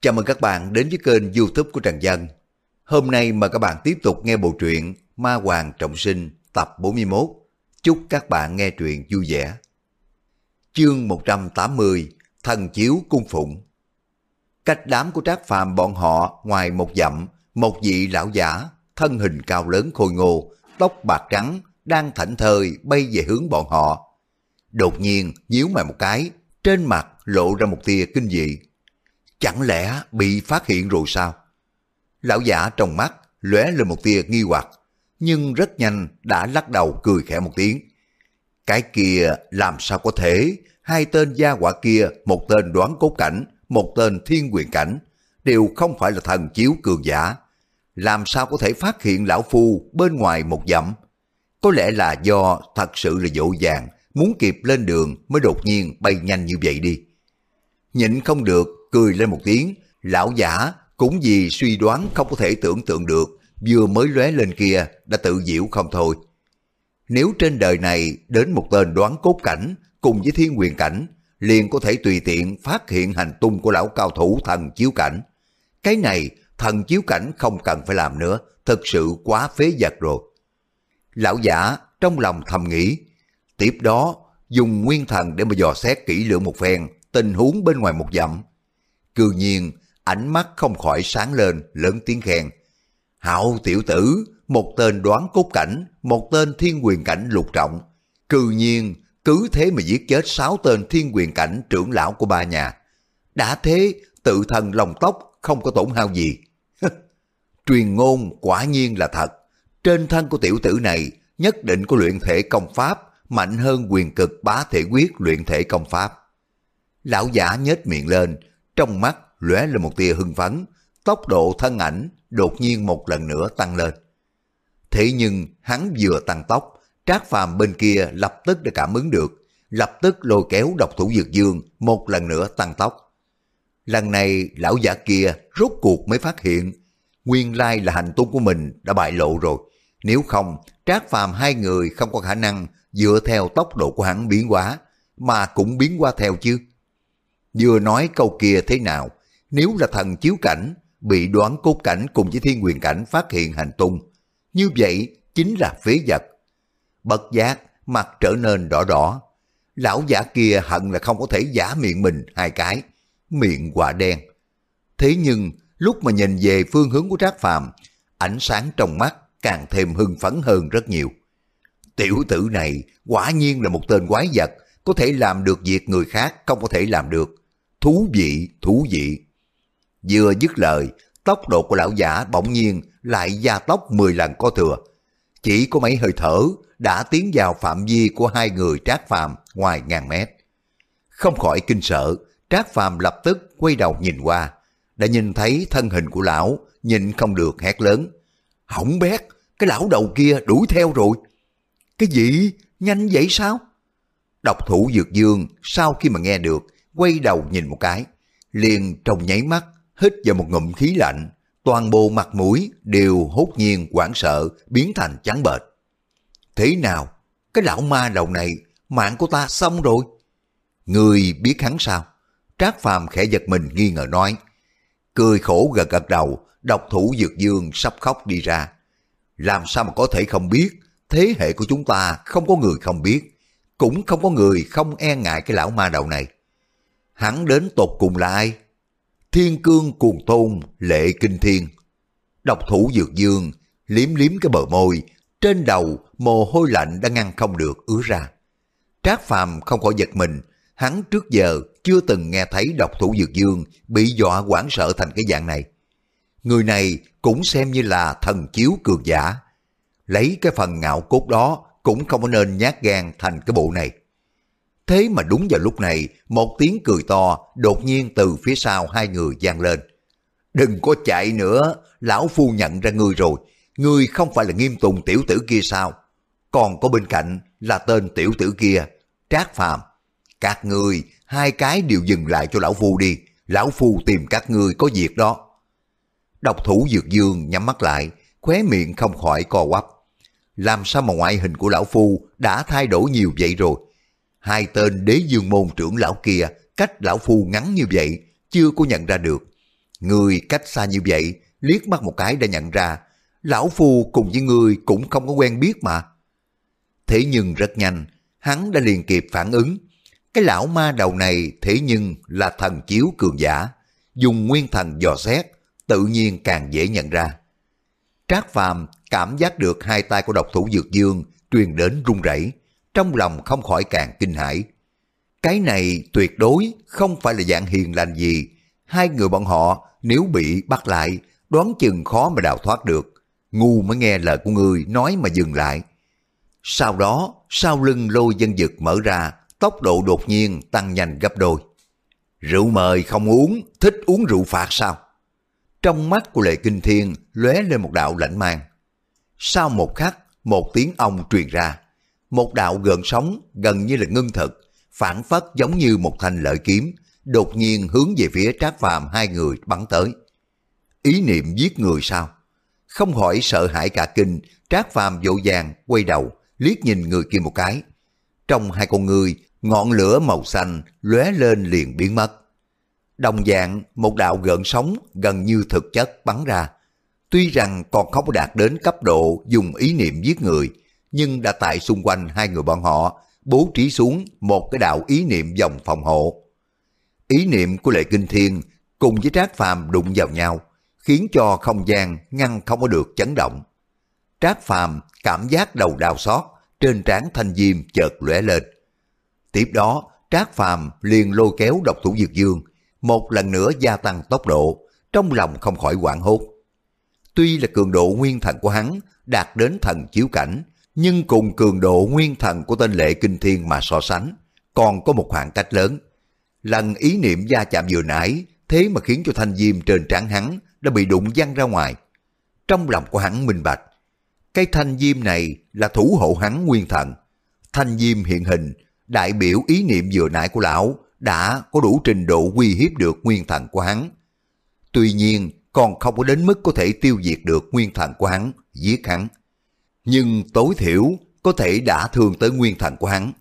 Chào mừng các bạn đến với kênh youtube của Trần Dân. Hôm nay mời các bạn tiếp tục nghe bộ truyện Ma Hoàng Trọng Sinh tập 41. Chúc các bạn nghe truyện vui vẻ. Chương 180 Thần Chiếu Cung Phụng Cách đám của Trác Phàm bọn họ ngoài một dặm, một vị lão giả, thân hình cao lớn khôi ngô, tóc bạc trắng, đang thảnh thơi bay về hướng bọn họ. Đột nhiên nhíu mày một cái, trên mặt lộ ra một tia kinh dị. Chẳng lẽ bị phát hiện rồi sao? Lão giả trong mắt lóe lên một tia nghi hoặc, nhưng rất nhanh đã lắc đầu cười khẽ một tiếng. Cái kia làm sao có thể, hai tên gia quả kia, một tên đoán cốt cảnh, một tên thiên quyền cảnh, đều không phải là thần chiếu cường giả. Làm sao có thể phát hiện lão phu bên ngoài một dặm? Có lẽ là do thật sự là dỗ dàng, muốn kịp lên đường mới đột nhiên bay nhanh như vậy đi. Nhịn không được, cười lên một tiếng, lão giả cũng vì suy đoán không có thể tưởng tượng được, vừa mới lóe lên kia đã tự diễu không thôi. Nếu trên đời này đến một tên đoán cốt cảnh cùng với thiên quyền cảnh, liền có thể tùy tiện phát hiện hành tung của lão cao thủ thần chiếu cảnh. Cái này thần chiếu cảnh không cần phải làm nữa, thật sự quá phế vật rồi. Lão giả trong lòng thầm nghĩ, tiếp đó dùng nguyên thần để mà dò xét kỹ lưỡng một phen tình huống bên ngoài một dặm. Cư nhiên, ánh mắt không khỏi sáng lên, lớn tiếng khen. Hạo tiểu tử, một tên đoán cốt cảnh, một tên thiên quyền cảnh lục trọng. Cư nhiên, cứ thế mà giết chết sáu tên thiên quyền cảnh trưởng lão của ba nhà. Đã thế, tự thần lòng tóc không có tổn hao gì. Truyền ngôn quả nhiên là thật. Trên thân của tiểu tử này nhất định có luyện thể công pháp mạnh hơn quyền cực bá thể quyết luyện thể công pháp. Lão giả nhếch miệng lên, trong mắt lóe lên một tia hưng phấn, tốc độ thân ảnh đột nhiên một lần nữa tăng lên. Thế nhưng hắn vừa tăng tốc, Trác Phàm bên kia lập tức đã cảm ứng được, lập tức lôi kéo độc thủ dược dương một lần nữa tăng tốc. Lần này lão giả kia rốt cuộc mới phát hiện, nguyên lai là hành tung của mình đã bại lộ rồi. Nếu không, Trác Phàm hai người không có khả năng dựa theo tốc độ của hắn biến hóa, mà cũng biến qua theo chứ. Vừa nói câu kia thế nào, nếu là thần chiếu cảnh, bị đoán cốt cảnh cùng với thiên quyền cảnh phát hiện hành tung, như vậy chính là phế vật. Bất giác, mặt trở nên đỏ đỏ. Lão giả kia hận là không có thể giả miệng mình hai cái, miệng quả đen. Thế nhưng, lúc mà nhìn về phương hướng của Trác Phàm, ánh sáng trong mắt càng thêm hưng phấn hơn rất nhiều. Tiểu tử này quả nhiên là một tên quái vật, có thể làm được việc người khác không có thể làm được. Thú vị, thú vị. Vừa dứt lời, tốc độ của lão giả bỗng nhiên lại gia tốc 10 lần có thừa. Chỉ có mấy hơi thở đã tiến vào phạm vi của hai người trác phàm ngoài ngàn mét. Không khỏi kinh sợ, trác phàm lập tức quay đầu nhìn qua, đã nhìn thấy thân hình của lão, nhìn không được hét lớn. Hỏng bét, cái lão đầu kia đuổi theo rồi. Cái gì? Nhanh vậy sao? Độc thủ Dược Dương sau khi mà nghe được, quay đầu nhìn một cái, liền trong nháy mắt hít vào một ngụm khí lạnh, toàn bộ mặt mũi đều hốt nhiên hoảng sợ biến thành trắng bệch. Thế nào? Cái lão ma đầu này, mạng của ta xong rồi. Người biết hắn sao? Trác Phàm khẽ giật mình nghi ngờ nói. Cười khổ gật gật đầu, độc thủ Dược Dương sắp khóc đi ra. Làm sao mà có thể không biết, thế hệ của chúng ta không có người không biết, cũng không có người không e ngại cái lão ma đầu này. Hắn đến tột cùng là ai? Thiên cương cuồng tôn, lệ kinh thiên. Độc thủ dược dương, liếm liếm cái bờ môi, trên đầu mồ hôi lạnh đã ngăn không được ứa ra. Trác phàm không khỏi giật mình, hắn trước giờ chưa từng nghe thấy độc thủ dược dương bị dọa quảng sợ thành cái dạng này. Người này cũng xem như là thần chiếu cường giả. Lấy cái phần ngạo cốt đó cũng không có nên nhát gan thành cái bộ này. Thế mà đúng vào lúc này, một tiếng cười to đột nhiên từ phía sau hai người vang lên. Đừng có chạy nữa, lão phu nhận ra ngươi rồi. Ngươi không phải là nghiêm tùng tiểu tử kia sao? Còn có bên cạnh là tên tiểu tử kia, Trác Phàm. Các ngươi, hai cái đều dừng lại cho lão phu đi. Lão phu tìm các ngươi có việc đó. Độc thủ dược dương nhắm mắt lại, khóe miệng không khỏi co quắp. Làm sao mà ngoại hình của lão phu đã thay đổi nhiều vậy rồi? Hai tên đế dương môn trưởng lão kia cách lão phu ngắn như vậy, chưa có nhận ra được. Người cách xa như vậy, liếc mắt một cái đã nhận ra, lão phu cùng với người cũng không có quen biết mà. Thế nhưng rất nhanh, hắn đã liền kịp phản ứng. Cái lão ma đầu này thế nhưng là thần chiếu cường giả, dùng nguyên thần dò xét, tự nhiên càng dễ nhận ra. Trác Phàm cảm giác được hai tay của độc thủ dược dương truyền đến run rẩy, trong lòng không khỏi càng kinh hãi. Cái này tuyệt đối không phải là dạng hiền lành gì. Hai người bọn họ nếu bị bắt lại, đoán chừng khó mà đào thoát được. Ngu mới nghe lời của người nói mà dừng lại. Sau đó, sau lưng lôi dân dực mở ra, tốc độ đột nhiên tăng nhanh gấp đôi. Rượu mời không uống, thích uống rượu phạt sao? Trong mắt của Lệ Kinh Thiên lóe lên một đạo lạnh mang. Sau một khắc, một tiếng ong truyền ra. Một đạo gợn sóng gần như là ngưng thực, phản phất giống như một thanh lợi kiếm, đột nhiên hướng về phía Trác Phàm hai người bắn tới. Ý niệm giết người sao? Không hỏi sợ hãi cả kinh, Trác Phàm vội vàng quay đầu, liếc nhìn người kia một cái. Trong hai con người, ngọn lửa màu xanh lóe lên liền biến mất. Đồng dạng, một đạo gợn sóng gần như thực chất bắn ra. Tuy rằng còn không đạt đến cấp độ dùng ý niệm giết người, nhưng đã tại xung quanh hai người bọn họ bố trí xuống một cái đạo ý niệm dòng phòng hộ. Ý niệm của Lệ Kinh Thiên cùng với Trác Phàm đụng vào nhau, khiến cho không gian ngăn không có được chấn động. Trác Phàm cảm giác đầu đau xót, trên trán thanh diêm chợt lóe lên. Tiếp đó, Trác Phàm liền lôi kéo độc thủ Dược Dương, một lần nữa gia tăng tốc độ, trong lòng không khỏi hoảng hốt. Tuy là cường độ nguyên thần của hắn đạt đến thần chiếu cảnh, nhưng cùng cường độ nguyên thần của tên lệ kinh thiên mà so sánh, còn có một khoảng cách lớn. Lần ý niệm gia chạm vừa nãy, thế mà khiến cho thanh diêm trên trán hắn đã bị đụng văng ra ngoài. Trong lòng của hắn minh bạch, cái thanh diêm này là thủ hộ hắn nguyên thần. Thanh diêm hiện hình, đại biểu ý niệm vừa nãy của lão đã có đủ trình độ uy hiếp được nguyên thần của hắn. Tuy nhiên, còn không có đến mức có thể tiêu diệt được nguyên thần của hắn, giết hắn nhưng tối thiểu có thể đã thương tới nguyên thần của hắn.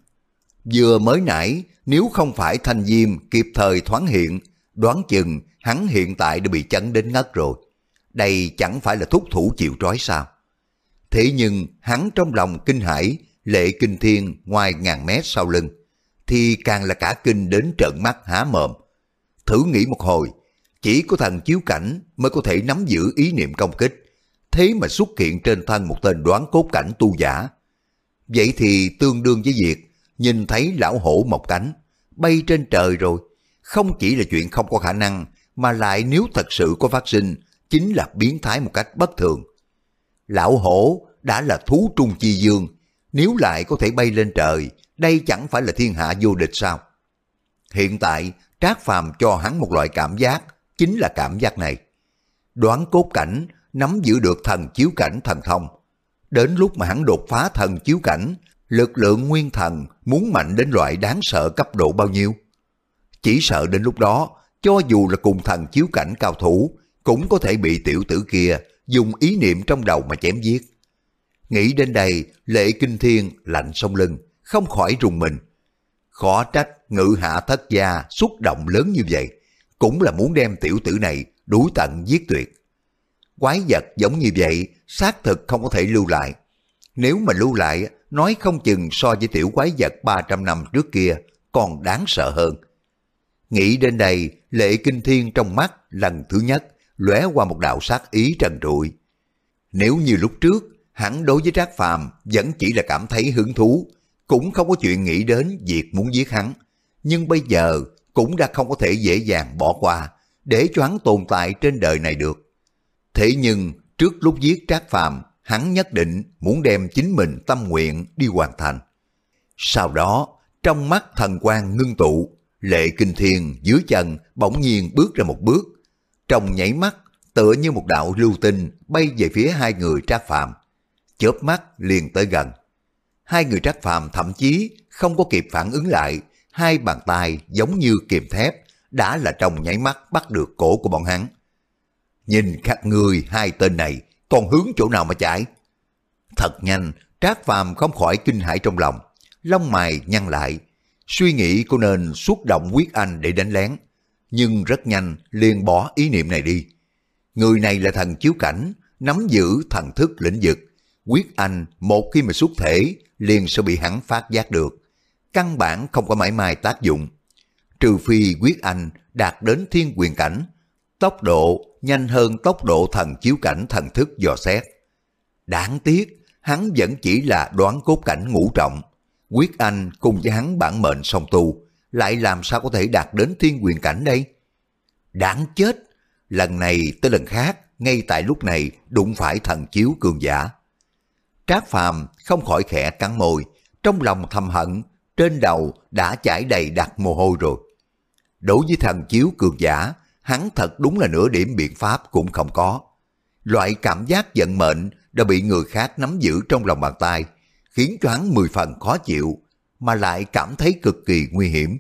Vừa mới nãy, nếu không phải thanh diêm kịp thời thoáng hiện, đoán chừng hắn hiện tại đã bị chấn đến ngất rồi. Đây chẳng phải là thúc thủ chịu trói sao. Thế nhưng hắn trong lòng kinh hãi, lệ kinh thiên ngoài ngàn mét sau lưng, thì càng là cả kinh đến trợn mắt há mồm. Thử nghĩ một hồi, chỉ có thần chiếu cảnh mới có thể nắm giữ ý niệm công kích, thế mà xuất hiện trên thân một tên đoán cốt cảnh tu giả. Vậy thì tương đương với việc nhìn thấy lão hổ một cánh, bay trên trời rồi. Không chỉ là chuyện không có khả năng, mà lại nếu thật sự có phát sinh, chính là biến thái một cách bất thường. Lão hổ đã là thú trung chi dương, nếu lại có thể bay lên trời, đây chẳng phải là thiên hạ vô địch sao? Hiện tại, Trác Phàm cho hắn một loại cảm giác, chính là cảm giác này. Đoán cốt cảnh nắm giữ được thần chiếu cảnh thần thông. Đến lúc mà hắn đột phá thần chiếu cảnh, lực lượng nguyên thần muốn mạnh đến loại đáng sợ cấp độ bao nhiêu? Chỉ sợ đến lúc đó, cho dù là cùng thần chiếu cảnh cao thủ, cũng có thể bị tiểu tử kia dùng ý niệm trong đầu mà chém giết. Nghĩ đến đây, lệ kinh thiên lạnh sông lưng, không khỏi rùng mình. Khó trách ngự hạ thất gia xúc động lớn như vậy, cũng là muốn đem tiểu tử này đuổi tận giết tuyệt. Quái vật giống như vậy, xác thực không có thể lưu lại. Nếu mà lưu lại, nói không chừng so với tiểu quái vật 300 năm trước kia còn đáng sợ hơn. Nghĩ đến đây, lệ kinh thiên trong mắt lần thứ nhất lóe qua một đạo sát ý trần trụi. Nếu như lúc trước, hắn đối với Trác Phàm vẫn chỉ là cảm thấy hứng thú, cũng không có chuyện nghĩ đến việc muốn giết hắn. Nhưng bây giờ cũng đã không có thể dễ dàng bỏ qua, để cho hắn tồn tại trên đời này được. Thế nhưng trước lúc giết Trác Phàm, hắn nhất định muốn đem chính mình tâm nguyện đi hoàn thành. Sau đó, trong mắt thần quan ngưng tụ, lệ kinh thiên dưới chân bỗng nhiên bước ra một bước. Trong nhảy mắt, tựa như một đạo lưu tinh bay về phía hai người Trác Phàm, chớp mắt liền tới gần. Hai người Trác Phàm thậm chí không có kịp phản ứng lại, hai bàn tay giống như kiềm thép, đã là trong nháy mắt bắt được cổ của bọn hắn. Nhìn các người hai tên này còn hướng chỗ nào mà chạy? Thật nhanh, Trác Phàm không khỏi kinh hãi trong lòng. Lông mày nhăn lại, suy nghĩ cô nên xúc động quyết anh để đánh lén. nhưng rất nhanh liền bỏ ý niệm này đi. Người này là thần chiếu cảnh, nắm giữ thần thức lĩnh vực. Quyết anh một khi mà xuất thể liền sẽ bị hắn phát giác được. Căn bản không có mãi mai tác dụng. Trừ phi quyết anh đạt đến thiên quyền cảnh, tốc độ nhanh hơn tốc độ thần chiếu cảnh thần thức dò xét. Đáng tiếc, hắn vẫn chỉ là đoán cốt cảnh ngũ trọng. Quyết Anh cùng với hắn bản mệnh song tu, lại làm sao có thể đạt đến thiên quyền cảnh đây? Đáng chết! Lần này tới lần khác, ngay tại lúc này đụng phải thần chiếu cường giả. Trác Phàm không khỏi khẽ cắn môi, trong lòng thầm hận, trên đầu đã chảy đầy đặt mồ hôi rồi. Đối với thần chiếu cường giả, hắn thật đúng là nửa điểm biện pháp cũng không có. Loại cảm giác giận mệnh đã bị người khác nắm giữ trong lòng bàn tay, khiến cho hắn mười phần khó chịu, mà lại cảm thấy cực kỳ nguy hiểm.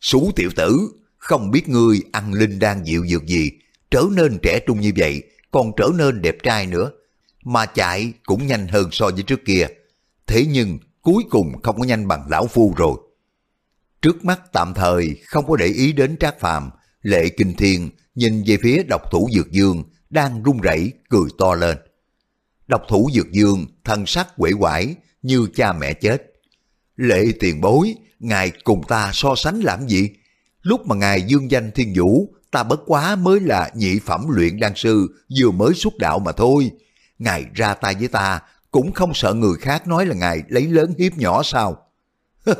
Sú tiểu tử, không biết ngươi ăn linh đang dịu dược gì, trở nên trẻ trung như vậy, còn trở nên đẹp trai nữa, mà chạy cũng nhanh hơn so với trước kia. Thế nhưng cuối cùng không có nhanh bằng lão phu rồi. Trước mắt tạm thời không có để ý đến Trác Phàm, Lệ Kinh Thiên nhìn về phía độc thủ Dược Dương đang run rẩy cười to lên. Độc thủ Dược Dương thân sắc quể quải như cha mẹ chết. Lệ tiền bối, ngài cùng ta so sánh làm gì? Lúc mà ngài dương danh thiên vũ, ta bất quá mới là nhị phẩm luyện đan sư vừa mới xuất đạo mà thôi. Ngài ra tay với ta cũng không sợ người khác nói là ngài lấy lớn hiếp nhỏ sao?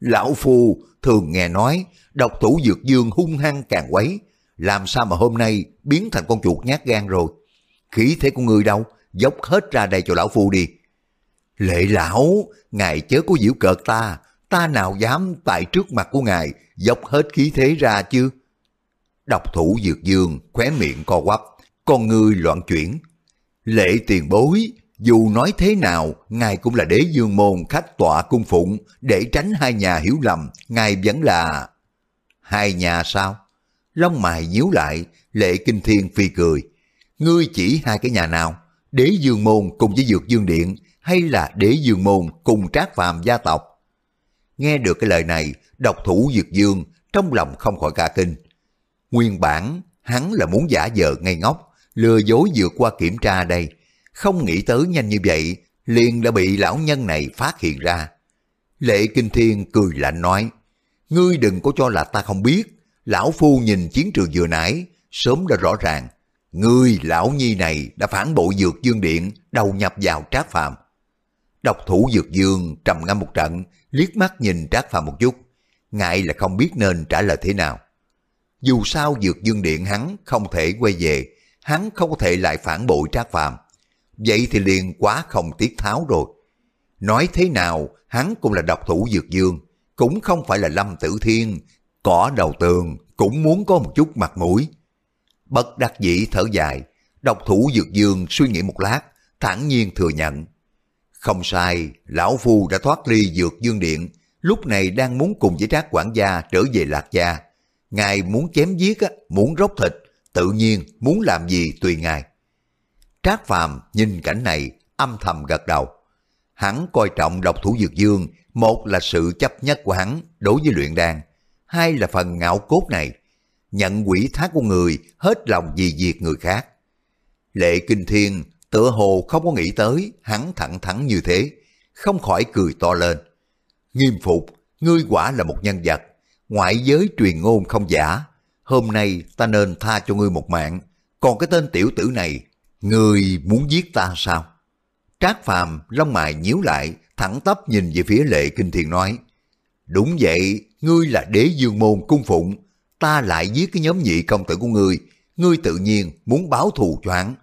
Lão Phu thường nghe nói độc thủ dược dương hung hăng càng quấy, làm sao mà hôm nay biến thành con chuột nhát gan rồi? Khí thế của người đâu? Dốc hết ra đây cho lão phu đi. Lệ lão, ngài chớ có giễu cợt ta, ta nào dám tại trước mặt của ngài dốc hết khí thế ra chứ? Độc thủ dược dương, khóe miệng co quắp, con ngươi loạn chuyển. Lệ tiền bối, dù nói thế nào, ngài cũng là đế dương môn khách tọa cung phụng, để tránh hai nhà hiểu lầm, ngài vẫn là... Hai nhà sao? Lông mày nhíu lại, lệ kinh thiên phi cười. Ngươi chỉ hai cái nhà nào? Đế dương môn cùng với dược dương điện, hay là đế dương môn cùng trác phàm gia tộc? Nghe được cái lời này, độc thủ dược dương trong lòng không khỏi cả kinh. Nguyên bản, hắn là muốn giả vờ ngây ngốc, lừa dối vượt qua kiểm tra đây. Không nghĩ tới nhanh như vậy, liền đã bị lão nhân này phát hiện ra. Lệ Kinh Thiên cười lạnh nói, ngươi đừng có cho là ta không biết, lão phu nhìn chiến trường vừa nãy, sớm đã rõ ràng, ngươi lão nhi này đã phản bội dược dương điện, đầu nhập vào trác phạm Độc thủ dược dương trầm ngâm một trận, liếc mắt nhìn trác phạm một chút, ngại là không biết nên trả lời thế nào. Dù sao dược dương điện hắn không thể quay về, hắn không có thể lại phản bội trác phạm Vậy thì liền quá không tiết tháo rồi. Nói thế nào, hắn cũng là độc thủ dược dương, cũng không phải là lâm tử thiên, cỏ đầu tường cũng muốn có một chút mặt mũi. Bất đắc dĩ thở dài, độc thủ dược dương suy nghĩ một lát, thản nhiên thừa nhận. Không sai, lão phu đã thoát ly dược dương điện, lúc này đang muốn cùng với trác quản gia trở về lạc gia. Ngài muốn chém giết, muốn róc thịt, tự nhiên muốn làm gì tùy ngài. Trác Phàm nhìn cảnh này, âm thầm gật đầu. Hắn coi trọng độc thủ dược dương, một là sự chấp nhất của hắn đối với luyện đan, hai là phần ngạo cốt này, nhận quỷ thác của người hết lòng vì việc người khác. Lệ Kinh Thiên tựa hồ không có nghĩ tới hắn thẳng thắn như thế, không khỏi cười to lên. Nghiêm phục, ngươi quả là một nhân vật, ngoại giới truyền ngôn không giả. Hôm nay ta nên tha cho ngươi một mạng, còn cái tên tiểu tử này, người muốn giết ta sao? Trác Phàm lông mày nhíu lại, thẳng tắp nhìn về phía Lệ Kinh Thiên nói, Đúng vậy, ngươi là đế dương môn cung phụng, ta lại giết cái nhóm nhị công tử của ngươi, ngươi tự nhiên muốn báo thù cho hắn.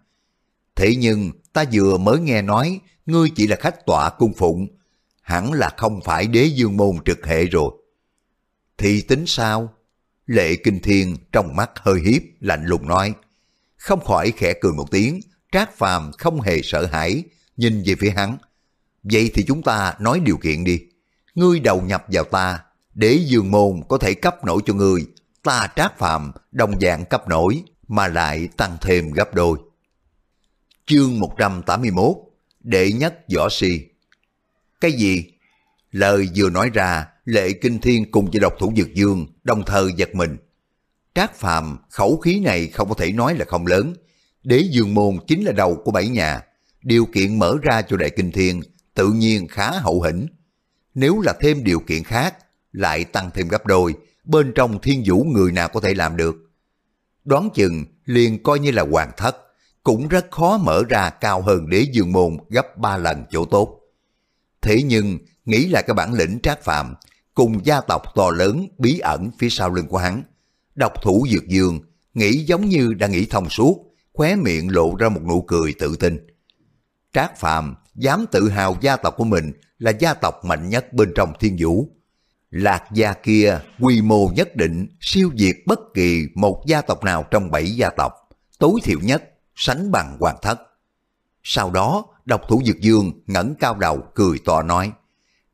Thế nhưng ta vừa mới nghe nói ngươi chỉ là khách tọa cung phụng, hẳn là không phải đế dương môn trực hệ rồi. Thì tính sao? Lệ Kinh Thiên trong mắt hơi hiếp, lạnh lùng nói. Không khỏi khẽ cười một tiếng, Trác Phàm không hề sợ hãi, nhìn về phía hắn. Vậy thì chúng ta nói điều kiện đi. Ngươi đầu nhập vào ta, để dương môn có thể cấp nổi cho ngươi, ta Trác Phàm đồng dạng cấp nổi, mà lại tăng thêm gấp đôi. Chương 181 Đệ nhất võ si Cái gì? Lời vừa nói ra, lệ kinh thiên cùng với độc thủ dược dương đồng thời giật mình. Trác Phàm khẩu khí này không có thể nói là không lớn. Đế Dương Môn chính là đầu của bảy nhà. Điều kiện mở ra cho Đại Kinh Thiên tự nhiên khá hậu hĩnh. Nếu là thêm điều kiện khác, lại tăng thêm gấp đôi, bên trong thiên vũ người nào có thể làm được. Đoán chừng liền coi như là hoàng thất, cũng rất khó mở ra cao hơn đế dương môn gấp ba lần chỗ tốt. Thế nhưng, nghĩ lại cái bản lĩnh trác phạm, cùng gia tộc to lớn bí ẩn phía sau lưng của hắn. Độc thủ dược dương, nghĩ giống như đã nghĩ thông suốt, khóe miệng lộ ra một nụ cười tự tin. Trác Phạm dám tự hào gia tộc của mình là gia tộc mạnh nhất bên trong thiên vũ. Lạc gia kia quy mô nhất định siêu diệt bất kỳ một gia tộc nào trong bảy gia tộc, tối thiểu nhất sánh bằng hoàng thất. Sau đó, độc thủ dược dương ngẩng cao đầu cười to nói,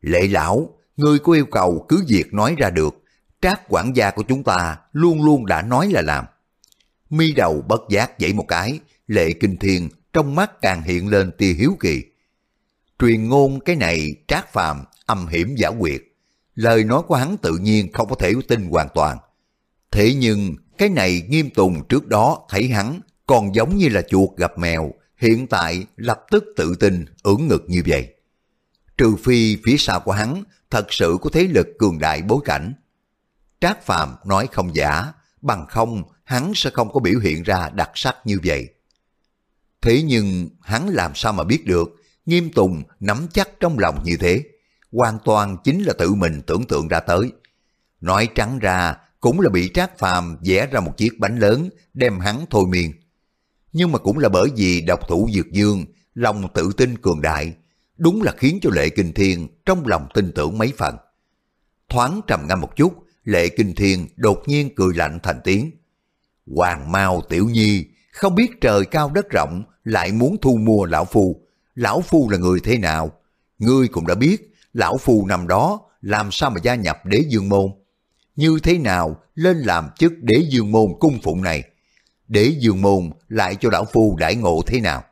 Lệ lão, ngươi có yêu cầu cứ việc nói ra được, trác quản gia của chúng ta luôn luôn đã nói là làm. Mi đầu bất giác dậy một cái, lệ kinh thiên trong mắt càng hiện lên tia hiếu kỳ. Truyền ngôn cái này trác phàm, âm hiểm giả quyệt. Lời nói của hắn tự nhiên không có thể tin hoàn toàn. Thế nhưng cái này nghiêm tùng trước đó thấy hắn còn giống như là chuột gặp mèo, hiện tại lập tức tự tin ưỡn ngực như vậy. Trừ phi phía sau của hắn thật sự có thế lực cường đại bối cảnh. Trác Phàm nói không giả, bằng không hắn sẽ không có biểu hiện ra đặc sắc như vậy. Thế nhưng hắn làm sao mà biết được Nghiêm Tùng nắm chắc trong lòng như thế, hoàn toàn chính là tự mình tưởng tượng ra tới. Nói trắng ra cũng là bị Trác Phàm vẽ ra một chiếc bánh lớn đem hắn thôi miên. Nhưng mà cũng là bởi vì độc thủ Dược Dương, lòng tự tin cường đại, đúng là khiến cho Lệ Kinh Thiên trong lòng tin tưởng mấy phần. Thoáng trầm ngâm một chút, Lệ Kinh Thiên đột nhiên cười lạnh thành tiếng. Hoàng Mao Tiểu Nhi, không biết trời cao đất rộng lại muốn thu mua Lão Phu. Lão Phu là người thế nào? Ngươi cũng đã biết, Lão Phu nằm đó làm sao mà gia nhập đế dương môn? Như thế nào lên làm chức đế dương môn cung phụng này? Đế dương môn lại cho Lão Phu đãi ngộ thế nào?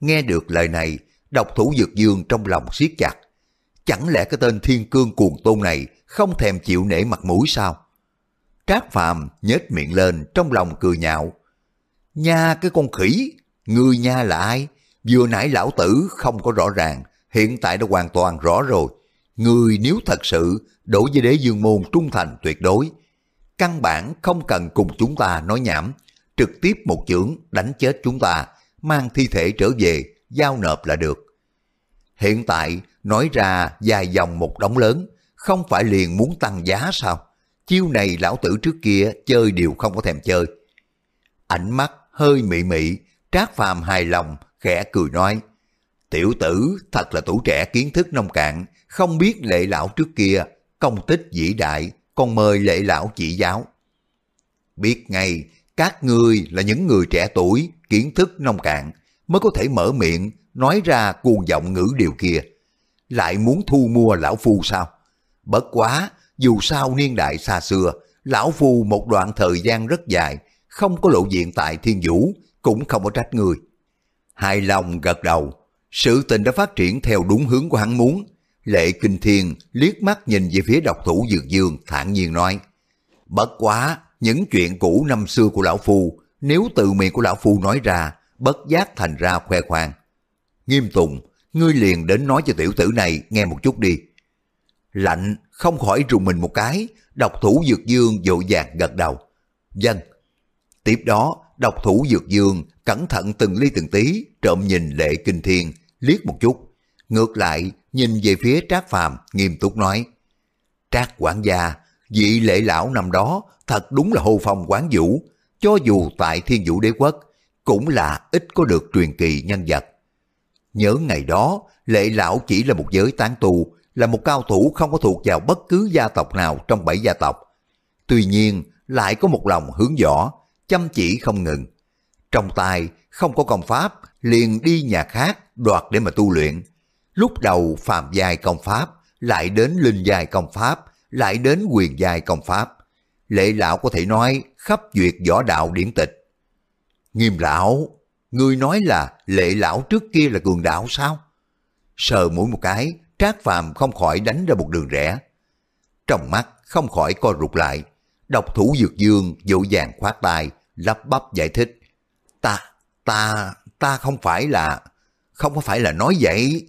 Nghe được lời này, độc thủ dược dương trong lòng siết chặt. Chẳng lẽ cái tên thiên cương cuồng tôn này không thèm chịu nể mặt mũi sao? Trác Phàm nhếch miệng lên trong lòng cười nhạo. Nha cái con khỉ, người nha là ai? Vừa nãy lão tử không có rõ ràng, hiện tại đã hoàn toàn rõ rồi. Người nếu thật sự đối với đế dương môn trung thành tuyệt đối, căn bản không cần cùng chúng ta nói nhảm, trực tiếp một chưởng đánh chết chúng ta, mang thi thể trở về, giao nộp là được. Hiện tại nói ra dài dòng một đống lớn, không phải liền muốn tăng giá sao? Chiêu này lão tử trước kia chơi đều không có thèm chơi. Ánh mắt hơi mị mị, trác phàm hài lòng, khẽ cười nói. Tiểu tử thật là tuổi trẻ kiến thức nông cạn, không biết lệ lão trước kia, công tích vĩ đại, còn mời lệ lão chỉ giáo. Biết ngay, các ngươi là những người trẻ tuổi, kiến thức nông cạn, mới có thể mở miệng, nói ra cuồng giọng ngữ điều kia. Lại muốn thu mua lão phu sao? Bất quá, dù sao niên đại xa xưa, lão phu một đoạn thời gian rất dài, không có lộ diện tại thiên vũ, cũng không có trách người. Hài lòng gật đầu, sự tình đã phát triển theo đúng hướng của hắn muốn. Lệ Kinh Thiên liếc mắt nhìn về phía độc thủ Dược Dương thản nhiên nói, Bất quá, những chuyện cũ năm xưa của Lão Phu, nếu từ miệng của Lão Phu nói ra, bất giác thành ra khoe khoang. Nghiêm Tùng, ngươi liền đến nói cho tiểu tử này nghe một chút đi. Lạnh không khỏi rùng mình một cái, độc thủ Dược Dương dội vàng gật đầu. Dân. Tiếp đó, độc thủ Dược Dương cẩn thận từng ly từng tí trộm nhìn Lệ Kinh Thiên, liếc một chút. Ngược lại, nhìn về phía Trác Phàm nghiêm túc nói. Trác quản gia, vị lệ lão năm đó thật đúng là hô phong quán vũ, cho dù tại thiên vũ đế quốc, cũng là ít có được truyền kỳ nhân vật. Nhớ ngày đó, lệ lão chỉ là một giới tán tu, là một cao thủ không có thuộc vào bất cứ gia tộc nào trong bảy gia tộc. Tuy nhiên, lại có một lòng hướng võ, chăm chỉ không ngừng. Trong tay không có công pháp, liền đi nhà khác đoạt để mà tu luyện. Lúc đầu phàm giai công pháp, lại đến linh giai công pháp, lại đến quyền giai công pháp. Lệ lão có thể nói khắp duyệt võ đạo điển tịch. Nghiêm lão, ngươi nói là lệ lão trước kia là cường đạo sao? Sờ mũi một cái, trác phàm không khỏi đánh ra một đường rẽ. Trong mắt không khỏi co rụt lại, Độc thủ dược dương dỗ dàng khoát tay, lắp bắp giải thích. Ta, ta, ta không phải là, không có phải là nói vậy.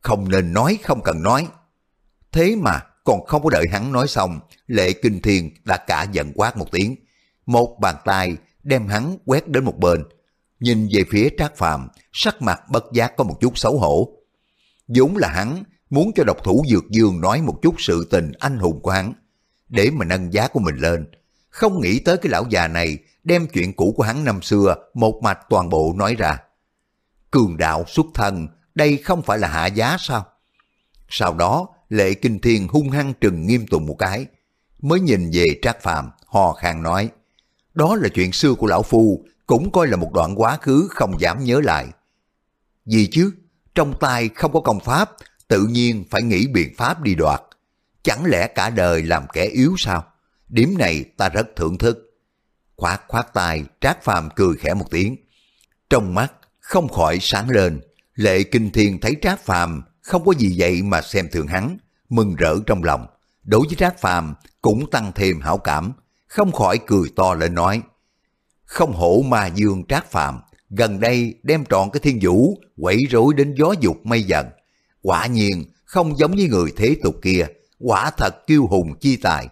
Không nên nói, không cần nói. Thế mà còn không có đợi hắn nói xong, lệ kinh thiên đã cả giận quát một tiếng. Một bàn tay đem hắn quét đến một bên. Nhìn về phía Trác Phàm, sắc mặt bất giác có một chút xấu hổ. vốn là hắn muốn cho độc thủ Dược Dương nói một chút sự tình anh hùng của hắn, để mà nâng giá của mình lên. Không nghĩ tới cái lão già này đem chuyện cũ của hắn năm xưa một mạch toàn bộ nói ra. Cường đạo xuất thân, đây không phải là hạ giá sao? Sau đó, lệ kinh thiên hung hăng trừng nghiêm tùng một cái, mới nhìn về Trác Phàm hò khang nói, đó là chuyện xưa của lão phu, cũng coi là một đoạn quá khứ không dám nhớ lại. Gì chứ, trong tay không có công pháp, tự nhiên phải nghĩ biện pháp đi đoạt. Chẳng lẽ cả đời làm kẻ yếu sao? Điểm này ta rất thưởng thức. Khoát khoát tay, Trác Phàm cười khẽ một tiếng. Trong mắt không khỏi sáng lên, lệ kinh thiên thấy Trác Phàm không có gì vậy mà xem thường hắn, mừng rỡ trong lòng. Đối với Trác Phàm cũng tăng thêm hảo cảm, không khỏi cười to lên nói. Không hổ ma dương Trác Phàm gần đây đem trọn cái thiên vũ quẩy rối đến gió dục mây dần. Quả nhiên không giống như người thế tục kia, quả thật kiêu hùng chi tài.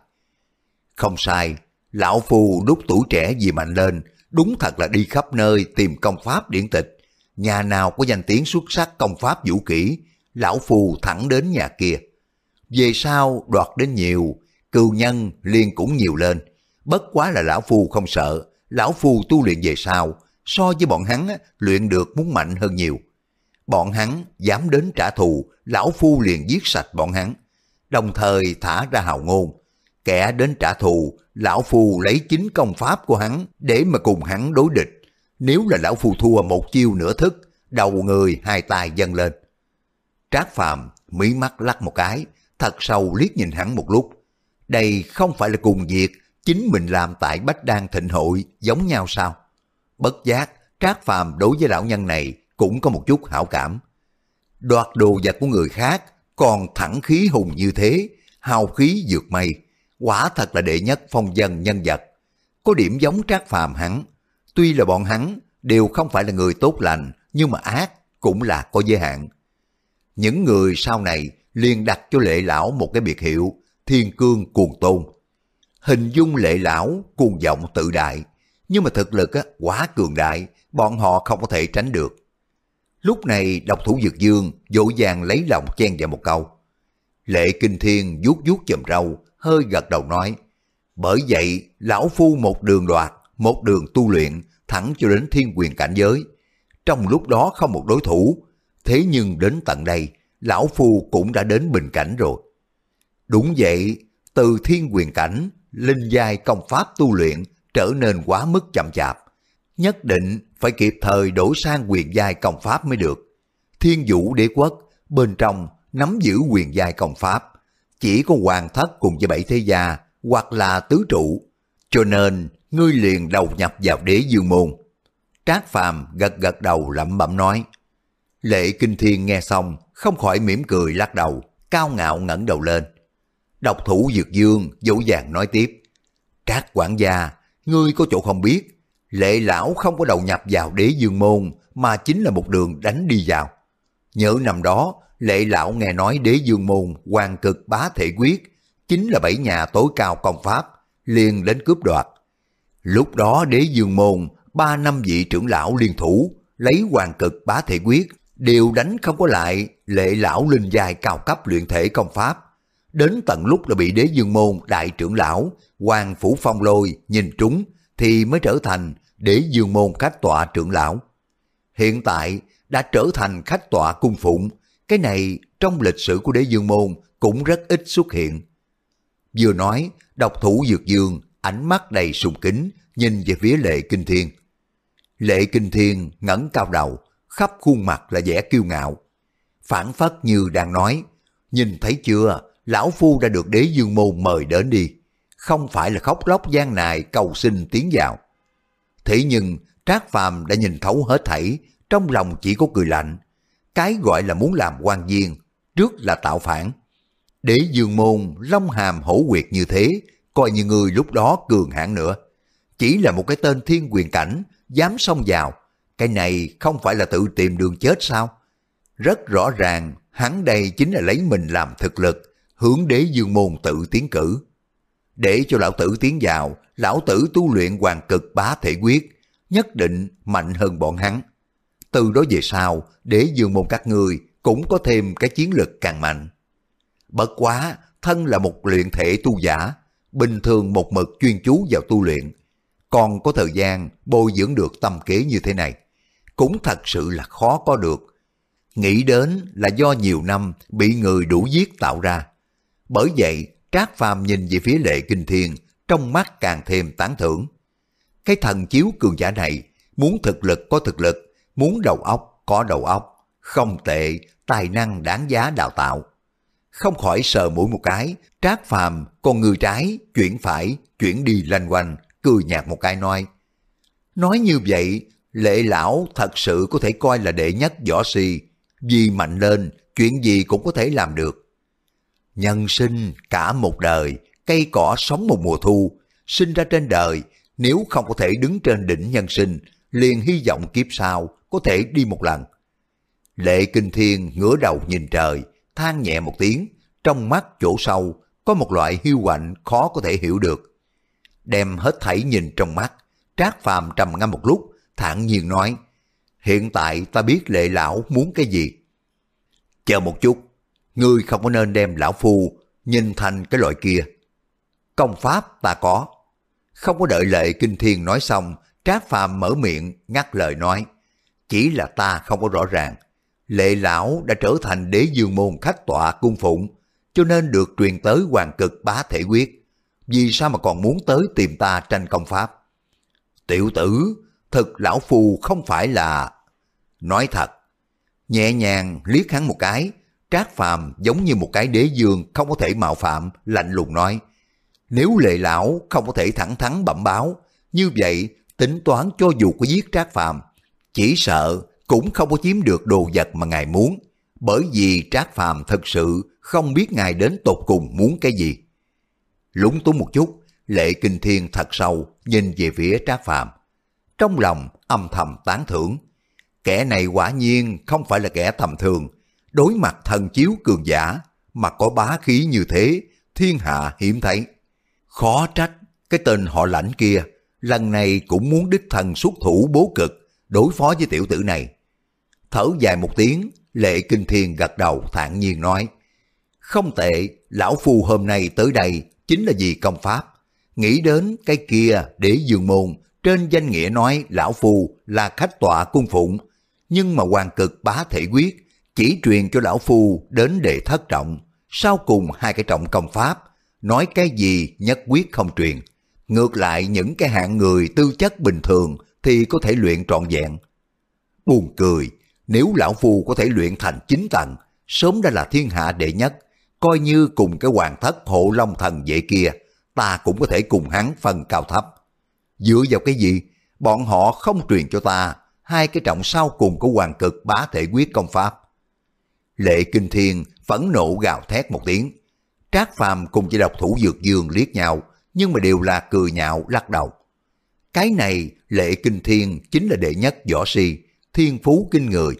Không sai, lão phù đúc tuổi trẻ vì mạnh lên, đúng thật là đi khắp nơi tìm công pháp điển tịch. Nhà nào có danh tiếng xuất sắc công pháp vũ kỹ, lão phù thẳng đến nhà kia. Về sau đoạt đến nhiều, cừu nhân liền cũng nhiều lên. Bất quá là lão phù không sợ, lão phù tu luyện về sau, so với bọn hắn luyện được muốn mạnh hơn nhiều. Bọn hắn dám đến trả thù, lão phu liền giết sạch bọn hắn. Đồng thời thả ra hào ngôn, kẻ đến trả thù, lão phu lấy chính công pháp của hắn để mà cùng hắn đối địch. Nếu là lão phu thua một chiêu nửa thức, đầu người hai tay dâng lên. Trác Phàm mí mắt lắc một cái, thật sâu liếc nhìn hắn một lúc. Đây không phải là cùng việc chính mình làm tại Bách Đan Thịnh Hội giống nhau sao? Bất giác, Trác Phàm đối với lão nhân này cũng có một chút hảo cảm. Đoạt đồ vật của người khác, còn thẳng khí hùng như thế, hào khí dược mây, quả thật là đệ nhất phong dân nhân vật. Có điểm giống Trác Phàm hắn, tuy là bọn hắn đều không phải là người tốt lành, nhưng mà ác cũng là có giới hạn. Những người sau này liền đặt cho lệ lão một cái biệt hiệu Thiên Cương Cuồng Tôn. Hình dung lệ lão cuồng vọng tự đại, nhưng mà thực lực á, quá cường đại, bọn họ không có thể tránh được. Lúc này độc thủ dược dương dỗ dàng lấy lòng chen vào một câu. Lệ kinh thiên vuốt vuốt chùm râu, hơi gật đầu nói. Bởi vậy, lão phu một đường đoạt, một đường tu luyện, thẳng cho đến thiên quyền cảnh giới. Trong lúc đó không một đối thủ, thế nhưng đến tận đây, lão phu cũng đã đến bình cảnh rồi. Đúng vậy, từ thiên quyền cảnh, linh giai công pháp tu luyện trở nên quá mức chậm chạp. Nhất định phải kịp thời đổi sang quyền giai công pháp mới được. Thiên vũ đế quốc, bên trong nắm giữ quyền giai công pháp. Chỉ có hoàng thất cùng với bảy thế gia hoặc là tứ trụ. Cho nên, ngươi liền đầu nhập vào đế dương môn. Trác Phàm gật gật đầu lẩm bẩm nói. Lệ Kinh Thiên nghe xong, không khỏi mỉm cười lắc đầu, cao ngạo ngẩng đầu lên. Độc thủ Dược Dương dỗ dàng nói tiếp. Trác quản gia, ngươi có chỗ không biết, lệ lão không có đầu nhập vào đế dương môn, mà chính là một đường đánh đi vào. Nhớ năm đó, lệ lão nghe nói đế dương môn hoàng cực bá thể quyết, chính là bảy nhà tối cao công pháp, liền đến cướp đoạt. Lúc đó đế dương môn, ba năm vị trưởng lão liên thủ, lấy hoàng cực bá thể quyết, đều đánh không có lại lệ lão linh giai cao cấp luyện thể công pháp. Đến tận lúc đã bị đế dương môn đại trưởng lão, hoàng phủ phong lôi nhìn trúng, thì mới trở thành đế dương môn khách tọa trưởng lão. Hiện tại đã trở thành khách tọa cung phụng, cái này trong lịch sử của đế dương môn cũng rất ít xuất hiện. Vừa nói, độc thủ dược dương, ánh mắt đầy sùng kính, nhìn về phía lệ kinh thiên. Lệ kinh thiên ngẩng cao đầu, khắp khuôn mặt là vẻ kiêu ngạo. Phản phất như đang nói, nhìn thấy chưa, lão phu đã được đế dương môn mời đến đi, không phải là khóc lóc gian nài cầu xin tiến vào. Thế nhưng Trác Phàm đã nhìn thấu hết thảy, trong lòng chỉ có cười lạnh. Cái gọi là muốn làm quan viên, trước là tạo phản. Để dương môn long hàm hổ quyệt như thế, coi như người lúc đó cường hãn nữa. Chỉ là một cái tên thiên quyền cảnh, dám xông vào. Cái này không phải là tự tìm đường chết sao? Rất rõ ràng, hắn đây chính là lấy mình làm thực lực, hướng đế dương môn tự tiến cử. Để cho lão tử tiến vào, lão tử tu luyện hoàng cực bá thể quyết, nhất định mạnh hơn bọn hắn. Từ đó về sau, đế dương môn các người cũng có thêm cái chiến lực càng mạnh. Bất quá, thân là một luyện thể tu giả, bình thường một mực chuyên chú vào tu luyện, còn có thời gian bồi dưỡng được tâm kế như thế này, cũng thật sự là khó có được. Nghĩ đến là do nhiều năm bị người đủ giết tạo ra. Bởi vậy, Trác Phàm nhìn về phía lệ kinh thiên, trong mắt càng thêm tán thưởng. Cái thần chiếu cường giả này, muốn thực lực có thực lực, muốn đầu óc có đầu óc, không tệ, tài năng đáng giá đào tạo. Không khỏi sờ mũi một cái, trác phàm, con người trái, chuyển phải, chuyển đi lanh quanh, cười nhạt một cái nói. Nói như vậy, lệ lão thật sự có thể coi là đệ nhất võ si, vì mạnh lên, chuyện gì cũng có thể làm được. Nhân sinh cả một đời, cây cỏ sống một mùa thu, sinh ra trên đời, nếu không có thể đứng trên đỉnh nhân sinh, liền hy vọng kiếp sau có thể đi một lần. Lệ Kinh Thiên ngửa đầu nhìn trời, than nhẹ một tiếng, trong mắt chỗ sâu có một loại hiu quạnh khó có thể hiểu được. Đem hết thảy nhìn trong mắt, Trác Phàm trầm ngâm một lúc, thản nhiên nói, hiện tại ta biết lệ lão muốn cái gì. Chờ một chút, ngươi không có nên đem lão phu nhìn thành cái loại kia. Công pháp ta có. Không có đợi lệ kinh thiên nói xong, Trác Phàm mở miệng ngắt lời nói, chỉ là ta không có rõ ràng. Lệ lão đã trở thành đế dương môn khách tọa cung phụng, cho nên được truyền tới hoàng cực bá thể quyết. Vì sao mà còn muốn tới tìm ta tranh công pháp? Tiểu tử, thực lão phù không phải là... Nói thật, nhẹ nhàng liếc hắn một cái, trác phàm giống như một cái đế dương không có thể mạo phạm, lạnh lùng nói. Nếu lệ lão không có thể thẳng thắn bẩm báo, như vậy tính toán cho dù có giết trác phàm, chỉ sợ cũng không có chiếm được đồ vật mà ngài muốn, bởi vì trác phàm thật sự không biết ngài đến tột cùng muốn cái gì. Lúng túng một chút, lệ kinh thiên thật sâu nhìn về phía trác phàm. Trong lòng âm thầm tán thưởng, kẻ này quả nhiên không phải là kẻ tầm thường, đối mặt thần chiếu cường giả mà có bá khí như thế, thiên hạ hiếm thấy. Khó trách cái tên họ lãnh kia lần này cũng muốn đích thần xuất thủ bố cực đối phó với tiểu tử này. Thở dài một tiếng, lệ kinh thiên gật đầu thản nhiên nói, không tệ, lão phu hôm nay tới đây chính là vì công pháp. Nghĩ đến cái kia để dường môn, trên danh nghĩa nói lão phu là khách tọa cung phụng, nhưng mà hoàng cực bá thể quyết chỉ truyền cho lão phu đến để thất trọng, sau cùng hai cái trọng công pháp, nói cái gì nhất quyết không truyền. Ngược lại những cái hạng người tư chất bình thường thì có thể luyện trọn vẹn. Buồn cười, nếu lão phu có thể luyện thành chính tầng, sớm đã là thiên hạ đệ nhất, coi như cùng cái hoàng thất hộ long thần vậy kia, ta cũng có thể cùng hắn phân cao thấp. Dựa vào cái gì? Bọn họ không truyền cho ta hai cái trọng sau cùng của hoàng cực bá thể quyết công pháp. Lệ Kinh Thiên phẫn nộ gào thét một tiếng. Trác Phàm cùng chỉ độc thủ dược dương liếc nhau, nhưng mà đều là cười nhạo lắc đầu. Cái này Lệ Kinh Thiên chính là đệ nhất võ si, thiên phú kinh người.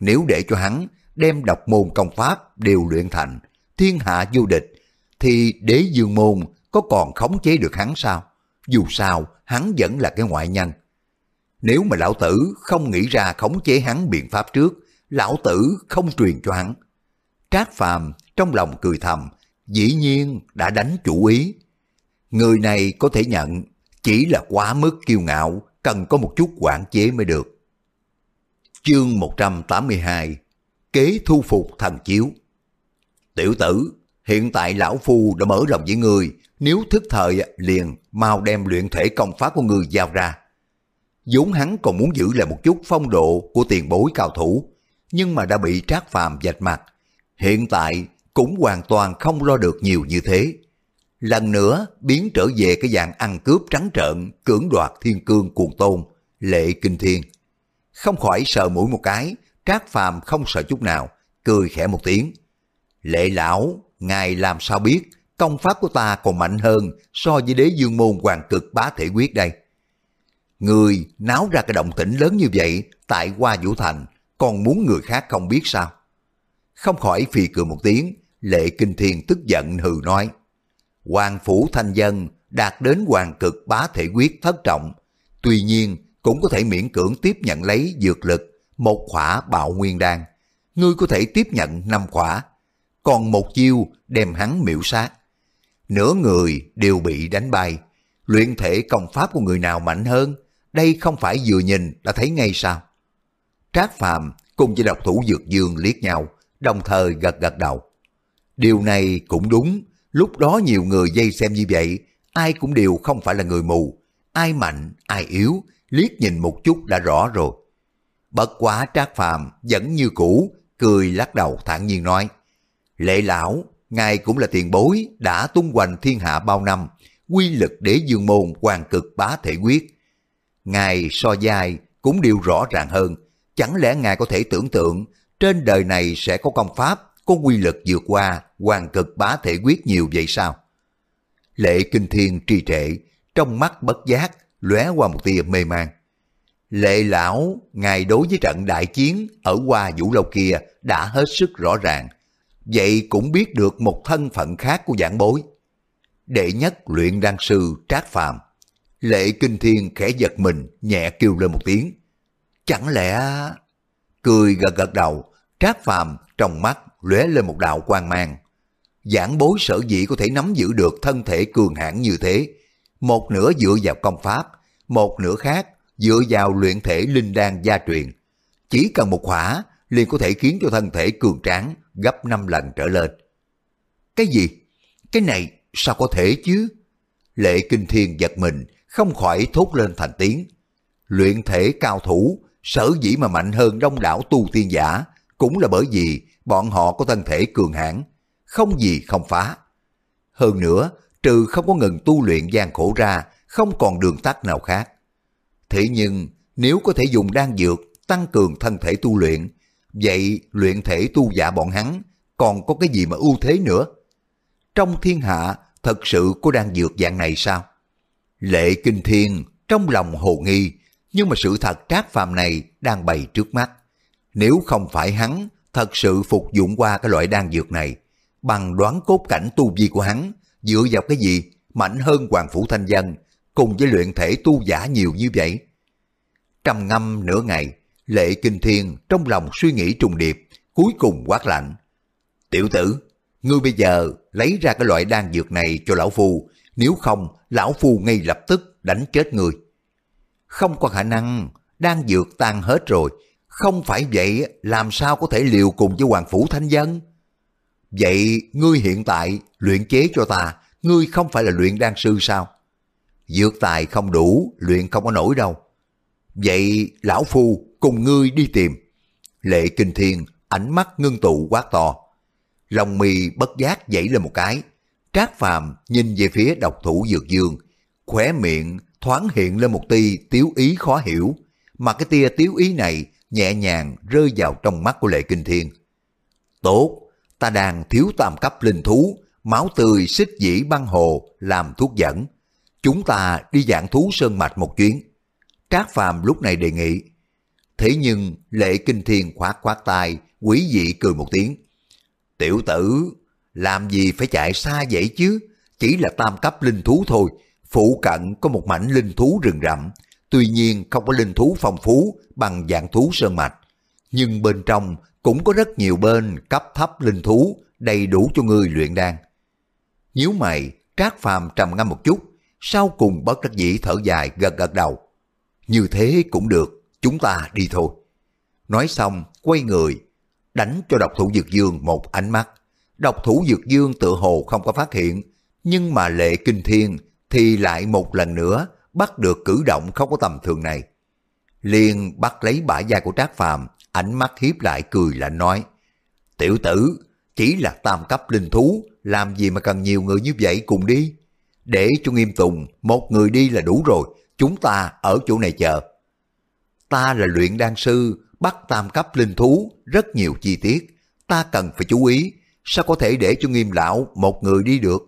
Nếu để cho hắn đem độc môn công pháp đều luyện thành, thiên hạ vô địch, thì đế dương môn có còn khống chế được hắn sao? Dù sao, hắn vẫn là cái ngoại nhân. Nếu mà lão tử không nghĩ ra khống chế hắn biện pháp trước, lão tử không truyền cho hắn. Trác Phàm trong lòng cười thầm, dĩ nhiên đã đánh chủ ý. Người này có thể nhận, chỉ là quá mức kiêu ngạo, cần có một chút quản chế mới được. Chương 182 Kế thu phục thần chiếu Tiểu tử, hiện tại lão phu đã mở lòng với người, nếu thức thời liền mau đem luyện thể công pháp của người giao ra. vốn hắn còn muốn giữ lại một chút phong độ của tiền bối cao thủ, nhưng mà đã bị trác phàm vạch mặt. Hiện tại cũng hoàn toàn không lo được nhiều như thế. Lần nữa biến trở về cái dạng ăn cướp trắng trợn, cưỡng đoạt thiên cương cuồng tôn, lệ kinh thiên. Không khỏi sợ mũi một cái, trác phàm không sợ chút nào, cười khẽ một tiếng. Lệ lão, ngài làm sao biết công pháp của ta còn mạnh hơn so với đế dương môn hoàng cực bá thể quyết đây. Người náo ra cái động tĩnh lớn như vậy tại Hoa Vũ Thành, còn muốn người khác không biết sao? Không khỏi phì cười một tiếng, lệ kinh thiên tức giận hừ nói. Hoàng phủ thanh dân đạt đến hoàng cực bá thể quyết thất trọng, tuy nhiên cũng có thể miễn cưỡng tiếp nhận lấy dược lực một khỏa bạo nguyên đan. Ngươi có thể tiếp nhận năm khỏa, còn một chiêu đem hắn miễu sát. Nửa người đều bị đánh bay, luyện thể công pháp của người nào mạnh hơn, đây không phải vừa nhìn đã thấy ngay sao. Trác Phàm cùng với độc thủ Dược Dương liếc nhau, đồng thời gật gật đầu. Điều này cũng đúng, lúc đó nhiều người dây xem như vậy, ai cũng đều không phải là người mù, ai mạnh, ai yếu, liếc nhìn một chút đã rõ rồi. Bất quá Trác Phàm vẫn như cũ, cười lắc đầu thản nhiên nói, Lệ lão, ngài cũng là tiền bối, đã tung hoành thiên hạ bao năm, quy lực đế dương môn hoàng cực bá thể quyết. Ngài so dài cũng đều rõ ràng hơn, chẳng lẽ ngài có thể tưởng tượng trên đời này sẽ có công pháp có quy lực vượt qua hoàng cực bá thể quyết nhiều vậy sao? Lệ kinh thiên trì trệ, trong mắt bất giác, lóe qua một tia mê man. Lệ lão, ngài đối với trận đại chiến ở qua Vũ Lâu kia đã hết sức rõ ràng, vậy cũng biết được một thân phận khác của giảng bối. Đệ nhất luyện đan sư Trác Phàm Lệ Kinh Thiên khẽ giật mình, nhẹ kêu lên một tiếng. Chẳng lẽ... Cười gật gật đầu, Trác Phàm trong mắt lóe lên một đạo quang mang. Giảng bối sở dĩ có thể nắm giữ được thân thể cường hãn như thế, một nửa dựa vào công pháp, một nửa khác dựa vào luyện thể linh đan gia truyền. Chỉ cần một hỏa liền có thể khiến cho thân thể cường tráng gấp 5 lần trở lên. Cái gì? Cái này sao có thể chứ? Lệ Kinh Thiên giật mình, không khỏi thốt lên thành tiếng. Luyện thể cao thủ, sở dĩ mà mạnh hơn đông đảo tu tiên giả, cũng là bởi vì bọn họ có thân thể cường hãn, không gì không phá. Hơn nữa, trừ không có ngừng tu luyện gian khổ ra, không còn đường tắt nào khác. Thế nhưng, nếu có thể dùng đan dược tăng cường thân thể tu luyện, vậy luyện thể tu giả bọn hắn còn có cái gì mà ưu thế nữa? Trong thiên hạ, thật sự có đan dược dạng này sao? Lệ kinh thiên, trong lòng hồ nghi, nhưng mà sự thật trác phàm này đang bày trước mắt. Nếu không phải hắn thật sự phục dụng qua cái loại đan dược này, bằng đoán cốt cảnh tu vi của hắn, dựa vào cái gì mạnh hơn Hoàng Phủ Thanh Dân, cùng với luyện thể tu giả nhiều như vậy? Trầm ngâm nửa ngày, Lệ Kinh Thiên trong lòng suy nghĩ trùng điệp, cuối cùng quát lạnh. Tiểu tử, ngươi bây giờ lấy ra cái loại đan dược này cho lão phu, nếu không lão phu ngay lập tức đánh chết ngươi. Không có khả năng, đang dược tan hết rồi, không phải vậy làm sao có thể liều cùng với Hoàng Phủ Thanh Dân? Vậy ngươi hiện tại luyện chế cho ta, ngươi không phải là luyện đan sư sao? Dược tài không đủ, luyện không có nổi đâu. Vậy lão phu cùng ngươi đi tìm. Lệ kinh thiên, ánh mắt ngưng tụ quát to. Lòng mì bất giác dậy lên một cái. Trác phàm nhìn về phía độc thủ dược dương, khóe miệng thoáng hiện lên một tia tiếu ý khó hiểu, mà cái tia tiếu ý này nhẹ nhàng rơi vào trong mắt của lệ kinh thiên. Tốt, ta đang thiếu tam cấp linh thú, máu tươi xích dĩ băng hồ làm thuốc dẫn. Chúng ta đi dạng thú sơn mạch một chuyến. Trác Phàm lúc này đề nghị. Thế nhưng lệ kinh thiên khoát khoát tay, quý dị cười một tiếng. Tiểu tử, làm gì phải chạy xa vậy chứ? Chỉ là tam cấp linh thú thôi. Phụ cận có một mảnh linh thú rừng rậm. Tuy nhiên không có linh thú phong phú bằng dạng thú sơn mạch. Nhưng bên trong cũng có rất nhiều bên cấp thấp linh thú đầy đủ cho người luyện đan. Nhíu mày, Trác Phàm trầm ngâm một chút, sau cùng bất đắc dĩ thở dài gật gật đầu. Như thế cũng được, chúng ta đi thôi. Nói xong, quay người, đánh cho độc thủ Dược Dương một ánh mắt. Độc thủ Dược Dương tự hồ không có phát hiện, nhưng mà lệ kinh thiên thì lại một lần nữa bắt được cử động không có tầm thường này. Liền bắt lấy bả vai của Trác Phàm, ánh mắt hiếp lại cười lạnh nói, Tiểu tử, chỉ là tam cấp linh thú, làm gì mà cần nhiều người như vậy cùng đi. Để cho nghiêm tùng, một người đi là đủ rồi, chúng ta ở chỗ này chờ. Ta là luyện đan sư, bắt tam cấp linh thú, rất nhiều chi tiết, ta cần phải chú ý, sao có thể để cho nghiêm lão một người đi được.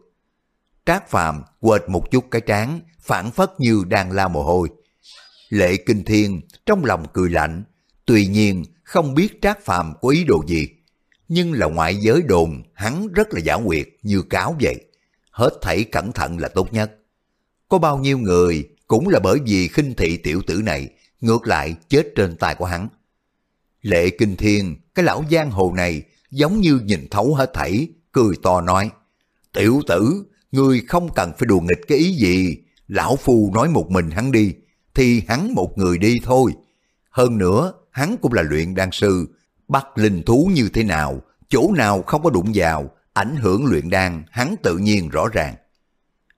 Trác Phàm quệt một chút cái trán, phản phất như đang la mồ hôi. Lệ Kinh Thiên trong lòng cười lạnh, tuy nhiên không biết Trác Phàm có ý đồ gì. Nhưng là ngoại giới đồn hắn rất là giả quyệt như cáo vậy. Hết thảy cẩn thận là tốt nhất. Có bao nhiêu người cũng là bởi vì khinh thị tiểu tử này, ngược lại chết trên tay của hắn. Lệ Kinh Thiên, cái lão giang hồ này giống như nhìn thấu hết thảy, cười to nói, Tiểu tử, người không cần phải đùa nghịch cái ý gì, lão phu nói một mình hắn đi, thì hắn một người đi thôi. Hơn nữa, hắn cũng là luyện đan sư, bắt linh thú như thế nào, chỗ nào không có đụng vào, ảnh hưởng luyện đan, hắn tự nhiên rõ ràng.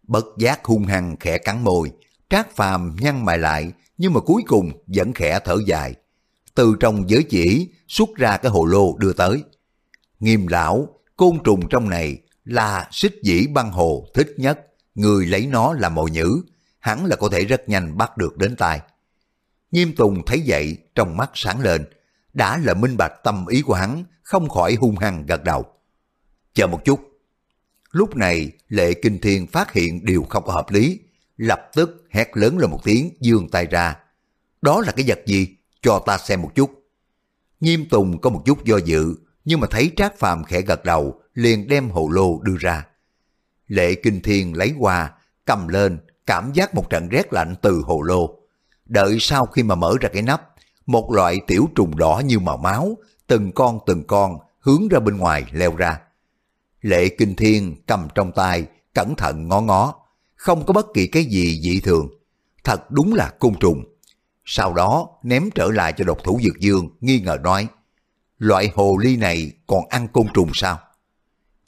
Bất giác hung hăng khẽ cắn môi, trác phàm nhăn mày lại, nhưng mà cuối cùng vẫn khẽ thở dài. Từ trong giới chỉ xuất ra cái hồ lô đưa tới. Nghiêm lão, côn trùng trong này là xích dĩ băng hồ thích nhất, người lấy nó là mồi nhữ, hắn là có thể rất nhanh bắt được đến tay. Nghiêm Tùng thấy vậy, trong mắt sáng lên, đã là minh bạch tâm ý của hắn, không khỏi hung hăng gật đầu. Chờ một chút. Lúc này, Lệ Kinh Thiên phát hiện điều không hợp lý, lập tức hét lớn lên một tiếng dương tay ra. Đó là cái vật gì? Cho ta xem một chút. Nghiêm Tùng có một chút do dự, nhưng mà thấy Trác Phàm khẽ gật đầu, liền đem hồ lô đưa ra. Lệ Kinh Thiên lấy qua, cầm lên, cảm giác một trận rét lạnh từ hồ lô. Đợi sau khi mà mở ra cái nắp, một loại tiểu trùng đỏ như màu máu, từng con từng con hướng ra bên ngoài leo ra. Lệ Kinh Thiên cầm trong tay, cẩn thận ngó ngó, không có bất kỳ cái gì dị thường. Thật đúng là côn trùng. Sau đó ném trở lại cho độc thủ dược dương, nghi ngờ nói, loại hồ ly này còn ăn côn trùng sao?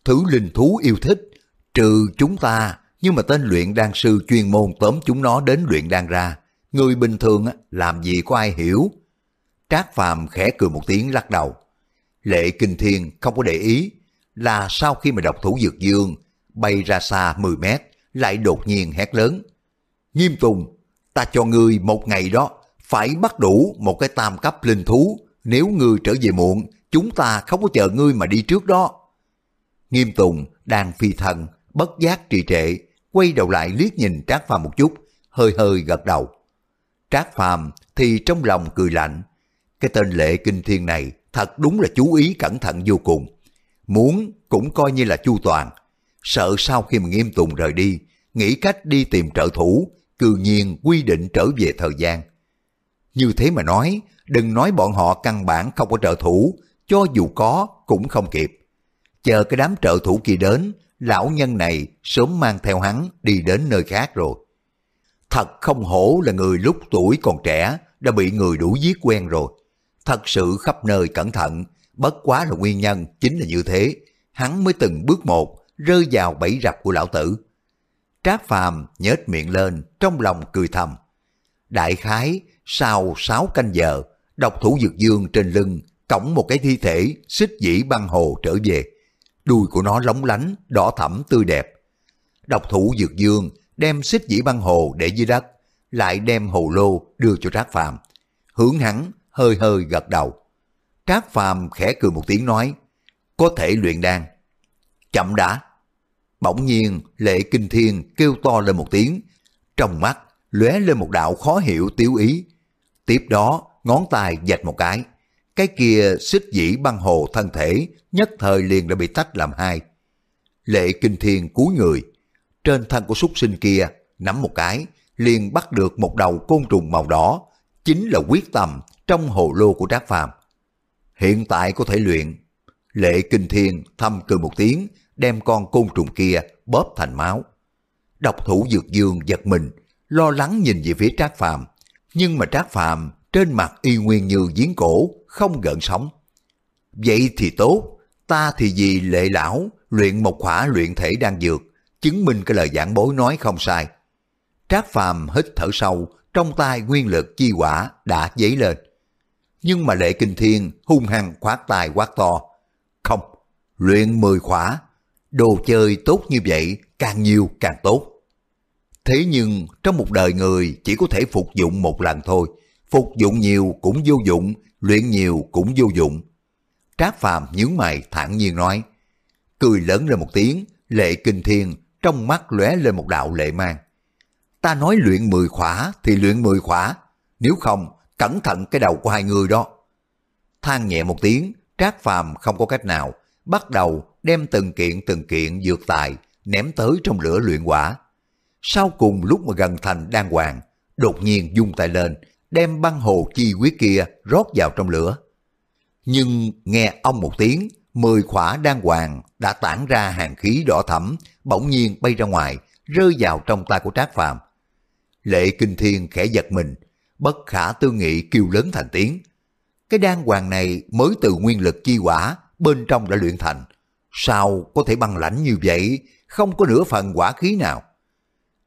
Thứ linh thú yêu thích, trừ chúng ta, nhưng mà tên luyện đan sư chuyên môn tóm chúng nó đến luyện đan ra. Người bình thường làm gì có ai hiểu. Trác Phàm khẽ cười một tiếng lắc đầu. Lệ Kinh Thiên không có để ý là sau khi mà độc thủ dược dương bay ra xa 10 mét lại đột nhiên hét lớn. Nghiêm Tùng, ta cho ngươi một ngày đó phải bắt đủ một cái tam cấp linh thú. Nếu ngươi trở về muộn, chúng ta không có chờ ngươi mà đi trước đó. Nghiêm Tùng đang phi thần, bất giác trì trệ, quay đầu lại liếc nhìn Trác Phàm một chút, hơi hơi gật đầu. Trác Phàm thì trong lòng cười lạnh, cái tên lệ kinh thiên này thật đúng là chú ý cẩn thận vô cùng. Muốn cũng coi như là chu toàn, sợ sau khi mà nghiêm tùng rời đi, nghĩ cách đi tìm trợ thủ, cư nhiên quy định trở về thời gian. Như thế mà nói, đừng nói bọn họ căn bản không có trợ thủ, cho dù có cũng không kịp. Chờ cái đám trợ thủ kia đến, lão nhân này sớm mang theo hắn đi đến nơi khác rồi. Thật không hổ là người lúc tuổi còn trẻ đã bị người đủ giết quen rồi. Thật sự khắp nơi cẩn thận, bất quá là nguyên nhân chính là như thế. Hắn mới từng bước một rơi vào bẫy rập của lão tử. Trác Phàm nhếch miệng lên, trong lòng cười thầm. Đại khái, sau 6 canh giờ, độc thủ dược dương trên lưng cõng một cái thi thể xích dĩ băng hồ trở về. Đuôi của nó lóng lánh, đỏ thẫm tươi đẹp. Độc thủ dược dương đem xích dĩ băng hồ để dưới đất, lại đem hồ lô đưa cho Trác Phàm. Hướng hắn hơi hơi gật đầu. Trác Phàm khẽ cười một tiếng nói, có thể luyện đan. Chậm đã. Bỗng nhiên lệ kinh thiên kêu to lên một tiếng, trong mắt lóe lên một đạo khó hiểu tiêu ý. Tiếp đó ngón tay dạch một cái, cái kia xích dĩ băng hồ thân thể nhất thời liền đã bị tách làm hai. Lệ kinh thiên cúi người, trên thân của súc sinh kia nắm một cái, liền bắt được một đầu côn trùng màu đỏ, chính là quyết tâm trong hồ lô của Trác Phàm. Hiện tại có thể luyện. Lệ Kinh Thiên thâm cười một tiếng, đem con côn trùng kia bóp thành máu. Độc thủ dược dương giật mình, lo lắng nhìn về phía Trác Phàm, nhưng mà Trác Phàm trên mặt y nguyên như giếng cổ, không gợn sóng. Vậy thì tốt, ta thì vì lệ lão luyện một khỏa luyện thể đang dược, chứng minh cái lời giảng bối nói không sai. Trác Phàm hít thở sâu, trong tay nguyên lực chi quả đã dấy lên. Nhưng mà lệ kinh thiên hung hăng khoát tay quát to. Không, luyện mười khỏa, đồ chơi tốt như vậy càng nhiều càng tốt. Thế nhưng trong một đời người chỉ có thể phục dụng một lần thôi, phục dụng nhiều cũng vô dụng, luyện nhiều cũng vô dụng. Trác Phàm nhướng mày thản nhiên nói, cười lớn lên một tiếng, lệ kinh thiên trong mắt lóe lên một đạo lệ mang. Ta nói luyện mười khỏa thì luyện mười khỏa, nếu không, cẩn thận cái đầu của hai người đó. Than nhẹ một tiếng, Trác Phàm không có cách nào, bắt đầu đem từng kiện từng kiện dược tài ném tới trong lửa luyện quả. Sau cùng lúc mà gần thành đan hoàng, đột nhiên dung tay lên, đem băng hồ chi quyết kia rót vào trong lửa. Nhưng nghe ông một tiếng, mười khỏa đan hoàng đã tản ra hàng khí đỏ thẫm, bỗng nhiên bay ra ngoài, rơi vào trong tay của Trác Phàm. Lệ Kinh Thiên khẽ giật mình, bất khả tư nghị kêu lớn thành tiếng. Cái đan hoàng này mới từ nguyên lực chi quả, bên trong đã luyện thành. Sao có thể băng lãnh như vậy, không có nửa phần quả khí nào?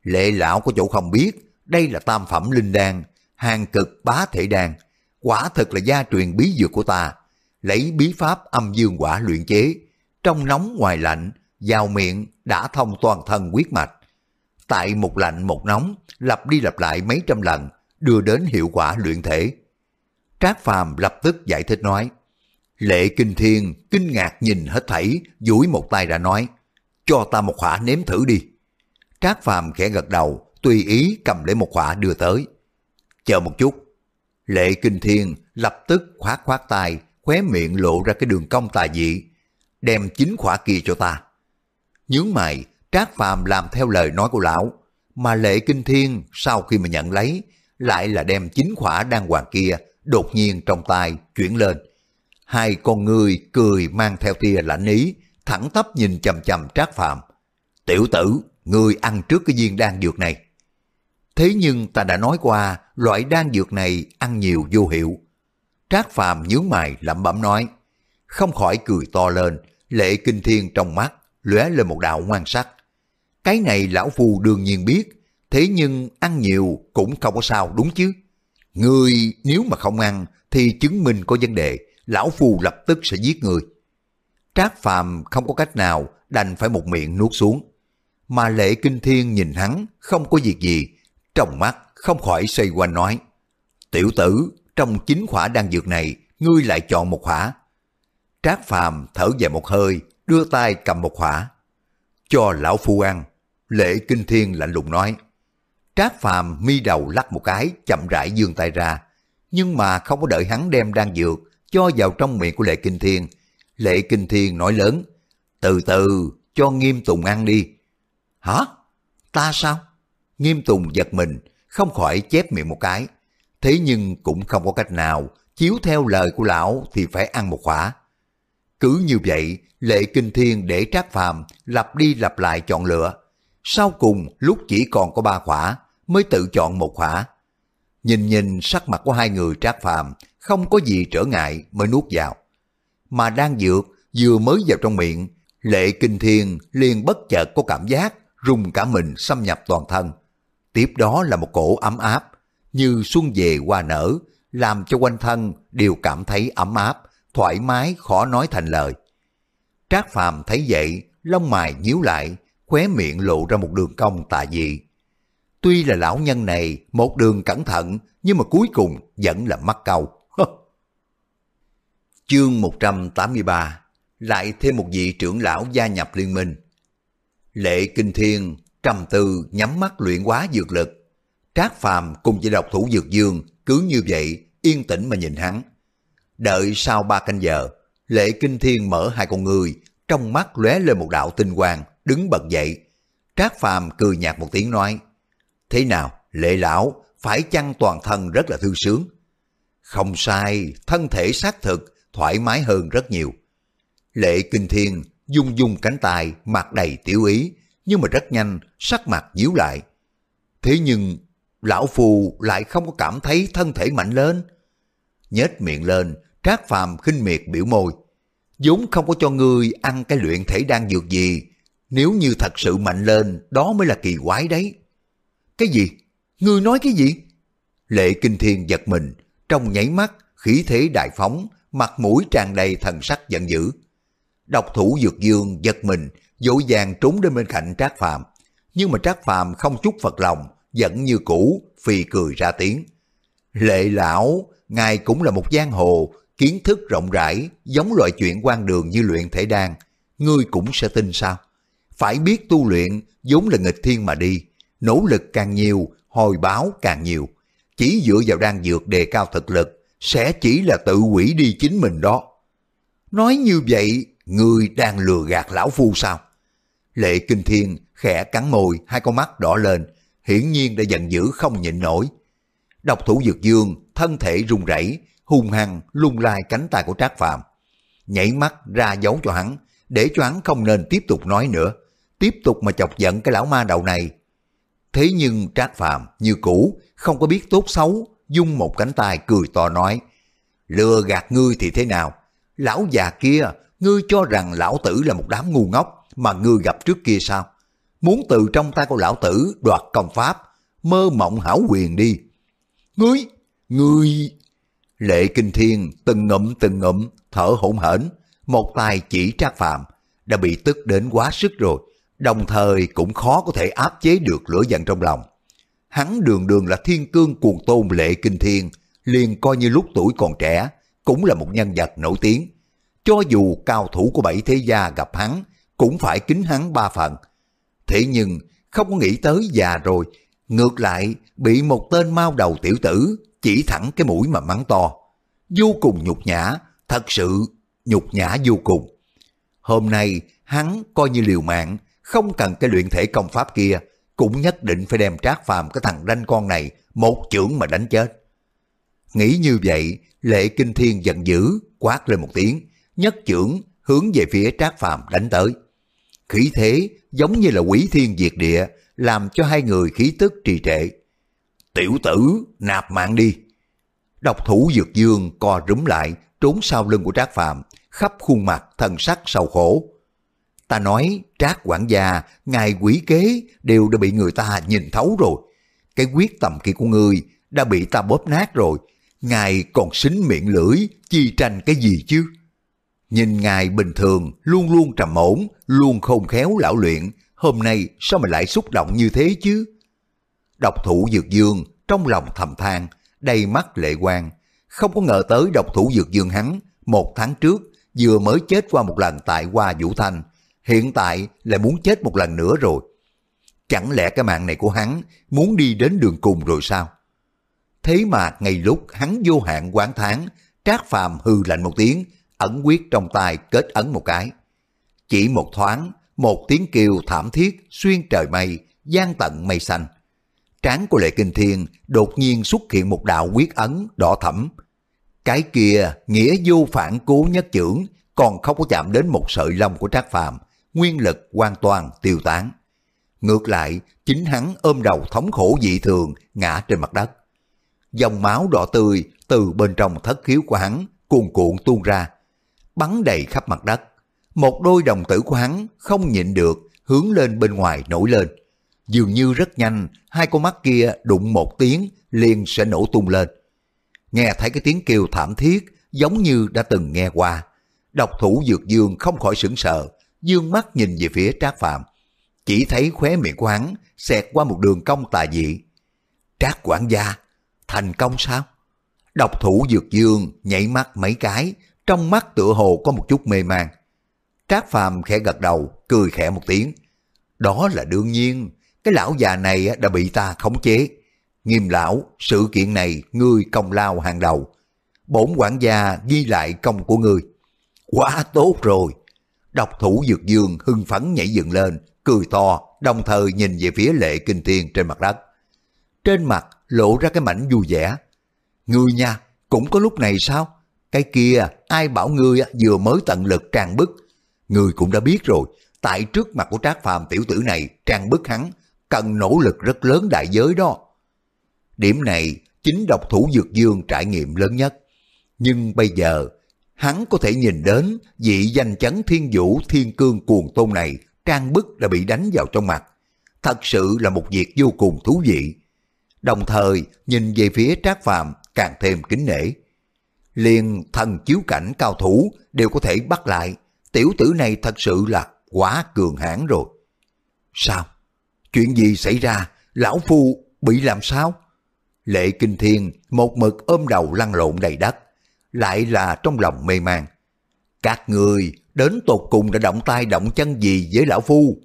Lệ lão có chỗ không biết, đây là tam phẩm linh đan, hàng cực bá thể đan. Quả thực là gia truyền bí dược của ta, lấy bí pháp âm dương quả luyện chế, trong nóng ngoài lạnh, vào miệng đã thông toàn thân quyết mạch. Tại một lạnh một nóng, lặp đi lặp lại mấy trăm lần, đưa đến hiệu quả luyện thể. Trác Phàm lập tức giải thích nói, Lệ Kinh Thiên kinh ngạc nhìn hết thảy, duỗi một tay ra nói, cho ta một khỏa nếm thử đi. Trác Phàm khẽ gật đầu, tùy ý cầm lấy một khỏa đưa tới. Chờ một chút. Lệ Kinh Thiên lập tức khoát khoát tay, khóe miệng lộ ra cái đường cong tà dị, đem chính khỏa kia cho ta. Nhướng mày, Trác Phàm làm theo lời nói của lão, mà Lệ Kinh Thiên sau khi mà nhận lấy, lại là đem chính khỏa đang hoàng kia đột nhiên trong tay chuyển lên. Hai con người cười mang theo tia lạnh ý, thẳng tắp nhìn chầm chầm Trác Phàm. Tiểu tử, người ăn trước cái viên đan dược này. Thế nhưng ta đã nói qua, loại đan dược này ăn nhiều vô hiệu. Trác Phàm nhướng mày lẩm bẩm nói, không khỏi cười to lên, lệ kinh thiên trong mắt, lóe lên một đạo ngoan sắc. Cái này lão phu đương nhiên biết, thế nhưng ăn nhiều cũng không có sao đúng chứ. Người nếu mà không ăn thì chứng minh có vấn đề, lão phu lập tức sẽ giết người. Trác Phàm không có cách nào đành phải một miệng nuốt xuống. Mà lệ kinh thiên nhìn hắn không có việc gì, trong mắt không khỏi xoay quanh nói. Tiểu tử, trong chín khỏa đan dược này, ngươi lại chọn một khỏa. Trác Phàm thở dài một hơi, đưa tay cầm một khỏa. Cho lão phu ăn, lệ kinh thiên lạnh lùng nói. Trác Phàm mi đầu lắc một cái, chậm rãi dương tay ra. Nhưng mà không có đợi hắn đem đan dược, cho vào trong miệng của Lệ Kinh Thiên. Lệ Kinh Thiên nói lớn, từ từ, cho Nghiêm Tùng ăn đi. Hả? Ta sao? Nghiêm Tùng giật mình, không khỏi chép miệng một cái. Thế nhưng cũng không có cách nào, chiếu theo lời của lão thì phải ăn một khỏa. Cứ như vậy, Lệ Kinh Thiên để Trác Phàm lặp đi lặp lại chọn lựa. Sau cùng, lúc chỉ còn có ba khỏa, mới tự chọn một khỏa. Nhìn nhìn sắc mặt của hai người Trác Phàm không có gì trở ngại mới nuốt vào. Mà đang dược vừa mới vào trong miệng, Lệ Kinh Thiên liền bất chợt có cảm giác rung cả mình xâm nhập toàn thân. Tiếp đó là một cổ ấm áp, như xuân về hoa nở, làm cho quanh thân đều cảm thấy ấm áp, thoải mái khó nói thành lời. Trác Phàm thấy vậy, lông mày nhíu lại, khóe miệng lộ ra một đường cong tà dị. Tuy là lão nhân này một đường cẩn thận, nhưng mà cuối cùng vẫn là mắc câu. Chương 183 Lại thêm một vị trưởng lão gia nhập liên minh. Lệ Kinh Thiên trầm tư nhắm mắt luyện hóa dược lực. Trác Phàm cùng với độc thủ dược dương cứ như vậy yên tĩnh mà nhìn hắn. Đợi sau ba canh giờ, Lệ Kinh Thiên mở hai con người, trong mắt lóe lên một đạo tinh quang, đứng bật dậy. Trác Phàm cười nhạt một tiếng nói, Thế nào, Lệ Lão, phải chăng toàn thân rất là thư sướng? Không sai, thân thể xác thực, thoải mái hơn rất nhiều. Lệ Kinh Thiên dung dung cánh tay, mặt đầy tiểu ý, nhưng mà rất nhanh, sắc mặt díu lại. Thế nhưng, lão phù lại không có cảm thấy thân thể mạnh lên. Nhếch miệng lên, trác phàm khinh miệt biểu môi. vốn không có cho ngươi ăn cái luyện thể đang dược gì. Nếu như thật sự mạnh lên, đó mới là kỳ quái đấy. Cái gì? Ngươi nói cái gì? Lệ Kinh Thiên giật mình, trong nháy mắt, khí thế đại phóng, mặt mũi tràn đầy thần sắc giận dữ. Độc thủ dược dương giật mình, dỗ dàng trốn đến bên cạnh Trác Phàm, nhưng mà Trác Phàm không chút phật lòng, vẫn như cũ, phì cười ra tiếng. Lệ lão, ngài cũng là một giang hồ, kiến thức rộng rãi, giống loại chuyện quan đường như luyện thể đan, ngươi cũng sẽ tin sao? phải biết tu luyện vốn là nghịch thiên mà đi, nỗ lực càng nhiều, hồi báo càng nhiều. Chỉ dựa vào đan dược đề cao thực lực, sẽ chỉ là tự quỷ đi chính mình đó. Nói như vậy, người đang lừa gạt lão phu sao? Lệ Kinh Thiên khẽ cắn môi, hai con mắt đỏ lên, hiển nhiên đã giận dữ không nhịn nổi. Độc thủ dược dương, thân thể run rẩy, hung hăng lung lai cánh tay của Trác Phạm nhảy mắt ra dấu cho hắn, để cho hắn không nên tiếp tục nói nữa, tiếp tục mà chọc giận cái lão ma đầu này. Thế nhưng Trác Phạm như cũ, không có biết tốt xấu, dung một cánh tay cười to nói, lừa gạt ngươi thì thế nào? Lão già kia, ngươi cho rằng lão tử là một đám ngu ngốc mà ngươi gặp trước kia sao? Muốn từ trong tay của lão tử đoạt công pháp, mơ mộng hảo quyền đi. Ngươi, ngươi... Lệ Kinh Thiên từng ngụm từng ngụm thở hổn hển, một tay chỉ Trác phạm đã bị tức đến quá sức rồi, đồng thời cũng khó có thể áp chế được lửa giận trong lòng. Hắn đường đường là thiên cương cuồng tôn Lệ Kinh Thiên, liền coi như lúc tuổi còn trẻ, cũng là một nhân vật nổi tiếng. Cho dù cao thủ của bảy thế gia gặp hắn, cũng phải kính hắn ba phần. Thế nhưng, không có nghĩ tới già rồi, ngược lại bị một tên mau đầu tiểu tử chỉ thẳng cái mũi mà mắng to. Vô cùng nhục nhã, thật sự nhục nhã vô cùng. Hôm nay hắn coi như liều mạng, không cần cái luyện thể công pháp kia, cũng nhất định phải đem trác phàm cái thằng ranh con này một chưởng mà đánh chết. Nghĩ như vậy, lệ kinh thiên giận dữ, quát lên một tiếng, nhất chưởng hướng về phía trác phàm đánh tới. Khí thế giống như là quỷ thiên diệt địa, làm cho hai người khí tức trì trệ. Tiểu tử, nạp mạng đi. Độc thủ dược dương co rúm lại, trốn sau lưng của Trác Phạm, khắp khuôn mặt thần sắc sầu khổ. Ta nói Trác quản gia, ngài quỷ kế đều đã bị người ta nhìn thấu rồi. Cái quyết tầm kia của ngươi đã bị ta bóp nát rồi. Ngài còn xính miệng lưỡi, chi tranh cái gì chứ? Nhìn ngài bình thường, luôn luôn trầm ổn, luôn khôn khéo lão luyện, hôm nay sao mà lại xúc động như thế chứ? Độc thủ dược dương, trong lòng thầm than, đầy mắt lệ quan, không có ngờ tới độc thủ dược dương hắn, một tháng trước vừa mới chết qua một lần tại Hoa Vũ Thanh, hiện tại lại muốn chết một lần nữa rồi. Chẳng lẽ cái mạng này của hắn muốn đi đến đường cùng rồi sao? Thế mà ngay lúc hắn vô hạn quán tháng, Trác Phàm hư lạnh một tiếng, ẩn quyết trong tay kết ấn một cái. Chỉ một thoáng, một tiếng kêu thảm thiết xuyên trời mây, gian tận mây xanh. Trán của Lệ Kinh Thiên đột nhiên xuất hiện một đạo quyết ấn đỏ thẫm. Cái kia nghĩa vô phản cố nhất trưởng, còn không có chạm đến một sợi lông của Trác Phàm, nguyên lực hoàn toàn tiêu tán. Ngược lại, chính hắn ôm đầu thống khổ dị thường ngã trên mặt đất. Dòng máu đỏ tươi từ bên trong thất khiếu của hắn cuồn cuộn tuôn ra, bắn đầy khắp mặt đất. Một đôi đồng tử của hắn không nhịn được hướng lên bên ngoài nổi lên. Dường như rất nhanh, hai con mắt kia đụng một tiếng liền sẽ nổ tung lên. Nghe thấy cái tiếng kêu thảm thiết giống như đã từng nghe qua. Độc thủ dược dương không khỏi sững sờ, dương mắt nhìn về phía Trác Phạm. Chỉ thấy khóe miệng của hắn xẹt qua một đường cong tà dị. Trác quản gia, thành công sao? Độc thủ dược dương nhảy mắt mấy cái, trong mắt tựa hồ có một chút mê man. Trác Phàm khẽ gật đầu, cười khẽ một tiếng. Đó là đương nhiên, cái lão già này đã bị ta khống chế. Nghiêm lão, sự kiện này ngươi công lao hàng đầu. Bổn quản gia ghi lại công của ngươi. Quá tốt rồi. Độc thủ dược dương hưng phấn nhảy dựng lên, cười to, đồng thời nhìn về phía lệ kinh thiên trên mặt đất. Trên mặt lộ ra cái mảnh vui vẻ. Ngươi nha, cũng có lúc này sao? Cái kia, ai bảo ngươi vừa mới tận lực trang bức. Ngươi cũng đã biết rồi, tại trước mặt của trác phàm tiểu tử này, trang bức hắn, cần nỗ lực rất lớn đại giới đó. Điểm này chính độc thủ dược dương trải nghiệm lớn nhất. Nhưng bây giờ, hắn có thể nhìn đến vị danh chấn thiên vũ thiên cương cuồng tôn này trang bức đã bị đánh vào trong mặt. Thật sự là một việc vô cùng thú vị. Đồng thời nhìn về phía trác phàm càng thêm kính nể. Liền thần chiếu cảnh cao thủ đều có thể bắt lại. Tiểu tử này thật sự là quá cường hãn rồi. Sao? Chuyện gì xảy ra? Lão Phu bị làm sao? Lệ Kinh Thiên một mực ôm đầu lăn lộn đầy đất, lại là trong lòng mê man. Các người đến tột cùng đã động tay động chân gì với Lão Phu?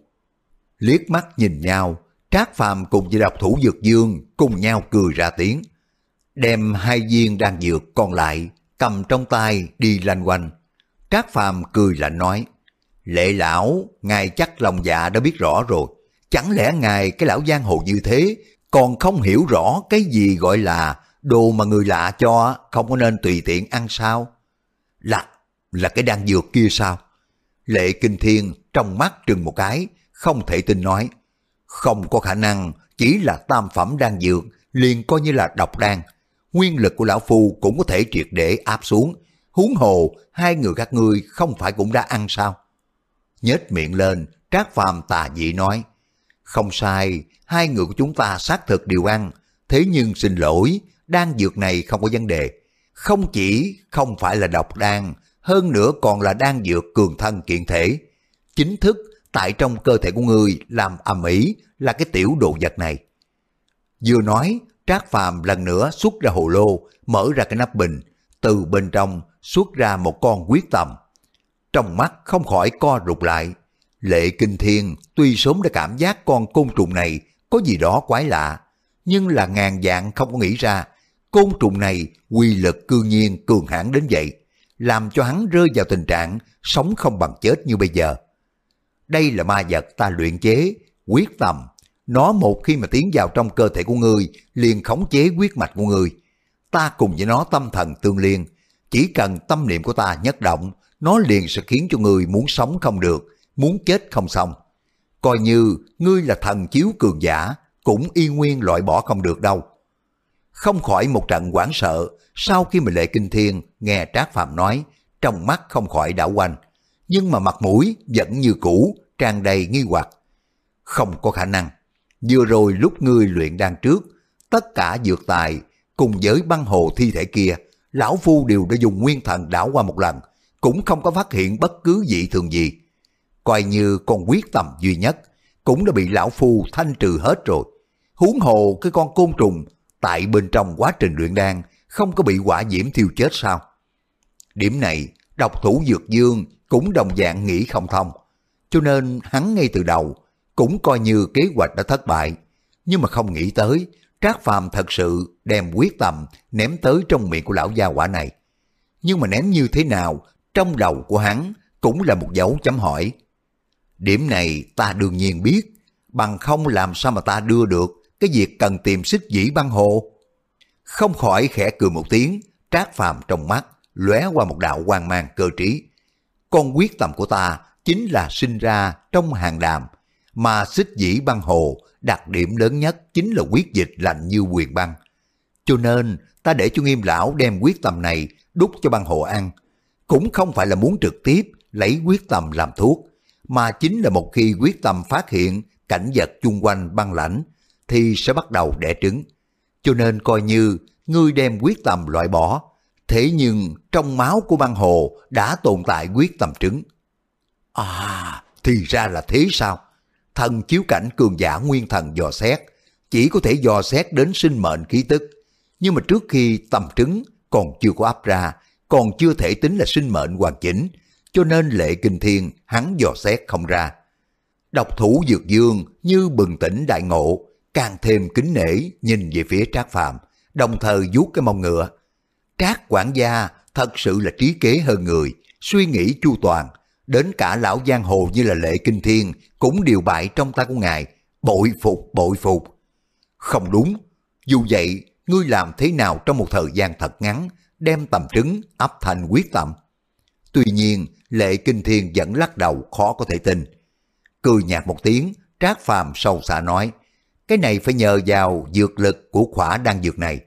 liếc mắt nhìn nhau, Trác Phàm cùng với độc thủ dược dương cùng nhau cười ra tiếng. Đem hai viên đang dược còn lại cầm trong tay đi lanh quanh. Trác Phàm cười lạnh nói, Lệ lão, ngài chắc lòng dạ đã biết rõ rồi. Chẳng lẽ ngài cái lão giang hồ như thế còn không hiểu rõ cái gì gọi là đồ mà người lạ cho không có nên tùy tiện ăn sao? Là, là cái đan dược kia sao? Lệ Kinh Thiên trong mắt trừng một cái, không thể tin nói. Không có khả năng, chỉ là tam phẩm đan dược, liền coi như là độc đan. Nguyên lực của lão phu cũng có thể triệt để áp xuống. Huống hồ, hai người các ngươi không phải cũng đã ăn sao? nhếch miệng lên, Trác Phàm tà dị nói. Không sai, hai người của chúng ta xác thực đều ăn. Thế nhưng xin lỗi, đan dược này không có vấn đề. Không chỉ không phải là độc đan, hơn nữa còn là đan dược cường thân kiện thể. Chính thức tại trong cơ thể của người làm ầm ĩ là cái tiểu đồ vật này. Vừa nói, Trác Phàm lần nữa xuất ra hồ lô, mở ra cái nắp bình, từ bên trong xuất ra một con quyết tầm. Trong mắt không khỏi co rụt lại. Lệ Kinh Thiên tuy sớm đã cảm giác con côn trùng này có gì đó quái lạ, nhưng là ngàn dạng không có nghĩ ra côn trùng này quy lực cương nhiên cường hãn đến vậy, làm cho hắn rơi vào tình trạng sống không bằng chết như bây giờ. Đây là ma vật ta luyện chế, quyết tầm. Nó một khi mà tiến vào trong cơ thể của người liền khống chế quyết mạch của người Ta cùng với nó tâm thần tương liên, chỉ cần tâm niệm của ta nhất động, nó liền sẽ khiến cho người muốn sống không được, muốn chết không xong. Coi như ngươi là thần chiếu cường giả, cũng y nguyên loại bỏ không được đâu. Không khỏi một trận hoảng sợ, sau khi mà Lệ Kinh Thiên nghe Trác phạm nói, trong mắt không khỏi đảo quanh, nhưng mà mặt mũi vẫn như cũ, tràn đầy nghi hoặc. Không có khả năng, vừa rồi lúc ngươi luyện đan trước, tất cả dược tài cùng với băng hồ thi thể kia, lão phu đều đã dùng nguyên thần đảo qua một lần, cũng không có phát hiện bất cứ dị thường gì. Coi như con quyết tâm duy nhất, cũng đã bị lão phu thanh trừ hết rồi. Huống hồ cái con côn trùng tại bên trong quá trình luyện đan không có bị quả diễm thiêu chết sao? Điểm này, độc thủ dược dương cũng đồng dạng nghĩ không thông. Cho nên hắn ngay từ đầu cũng coi như kế hoạch đã thất bại. Nhưng mà không nghĩ tới, Trác Phàm thật sự đem quyết tâm ném tới trong miệng của lão gia quả này. Nhưng mà ném như thế nào trong đầu của hắn cũng là một dấu chấm hỏi. Điểm này ta đương nhiên biết, bằng không làm sao mà ta đưa được cái việc cần tìm xích dĩ băng hồ. Không khỏi khẽ cười một tiếng, trác phàm trong mắt, lóe qua một đạo quang mang cơ trí. Con quyết tâm của ta chính là sinh ra trong hàng đàm, mà xích dĩ băng hồ đặc điểm lớn nhất chính là quyết dịch lạnh như quyền băng. Cho nên ta để cho nghiêm lão đem quyết tâm này đút cho băng hồ ăn, cũng không phải là muốn trực tiếp lấy quyết tâm làm thuốc, mà chính là một khi quyết tâm phát hiện cảnh vật chung quanh băng lãnh, thì sẽ bắt đầu đẻ trứng. Cho nên coi như ngươi đem quyết tâm loại bỏ, thế nhưng trong máu của băng hồ đã tồn tại quyết tâm trứng. À, thì ra là thế sao? Thần chiếu cảnh cường giả nguyên thần dò xét, chỉ có thể dò xét đến sinh mệnh khí tức. Nhưng mà trước khi tầm trứng còn chưa có áp ra, còn chưa thể tính là sinh mệnh hoàn chỉnh, cho nên lệ kinh thiên hắn dò xét không ra. Độc thủ dược dương như bừng tỉnh đại ngộ, càng thêm kính nể nhìn về phía Trác Phàm, đồng thời vuốt cái mông ngựa. Trác quản gia thật sự là trí kế hơn người, suy nghĩ chu toàn, đến cả lão giang hồ như là lệ kinh thiên cũng đều bại trong tay của ngài, bội phục bội phục. Không đúng, dù vậy ngươi làm thế nào trong một thời gian thật ngắn đem tầm trứng ấp thành quyết tâm. Tuy nhiên, lệ kinh thiên vẫn lắc đầu khó có thể tin. Cười nhạt một tiếng, trác phàm sâu xả nói, cái này phải nhờ vào dược lực của khỏa đan dược này.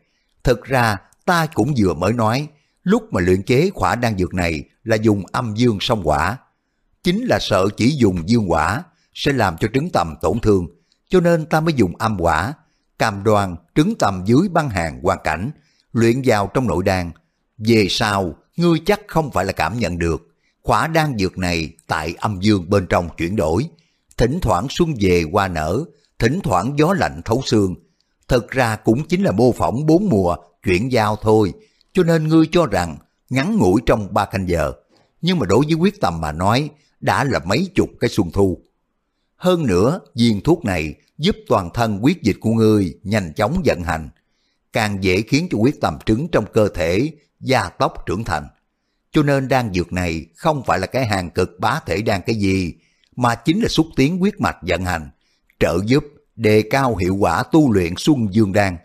Thực ra, ta cũng vừa mới nói, lúc mà luyện chế khỏa đan dược này là dùng âm dương song quả. Chính là sợ chỉ dùng dương quả sẽ làm cho trứng tầm tổn thương, cho nên ta mới dùng âm quả, cam đoan trứng tầm dưới băng hàng hoàn cảnh, luyện vào trong nội đan, về sau, ngươi chắc không phải là cảm nhận được, khỏa đan dược này tại âm dương bên trong chuyển đổi, thỉnh thoảng xuân về qua nở, thỉnh thoảng gió lạnh thấu xương. Thật ra cũng chính là mô phỏng bốn mùa chuyển giao thôi, cho nên ngươi cho rằng ngắn ngủi trong ba canh giờ. Nhưng mà đối với quyết tâm mà nói, đã là mấy chục cái xuân thu. Hơn nữa, viên thuốc này giúp toàn thân quyết dịch của ngươi nhanh chóng vận hành, càng dễ khiến cho quyết tầm trứng trong cơ thể gia tốc trưởng thành. Cho nên đan dược này không phải là cái hàng cực bá thể đan cái gì, mà chính là xúc tiến quyết mạch vận hành, trợ giúp đề cao hiệu quả tu luyện xuân dương đan.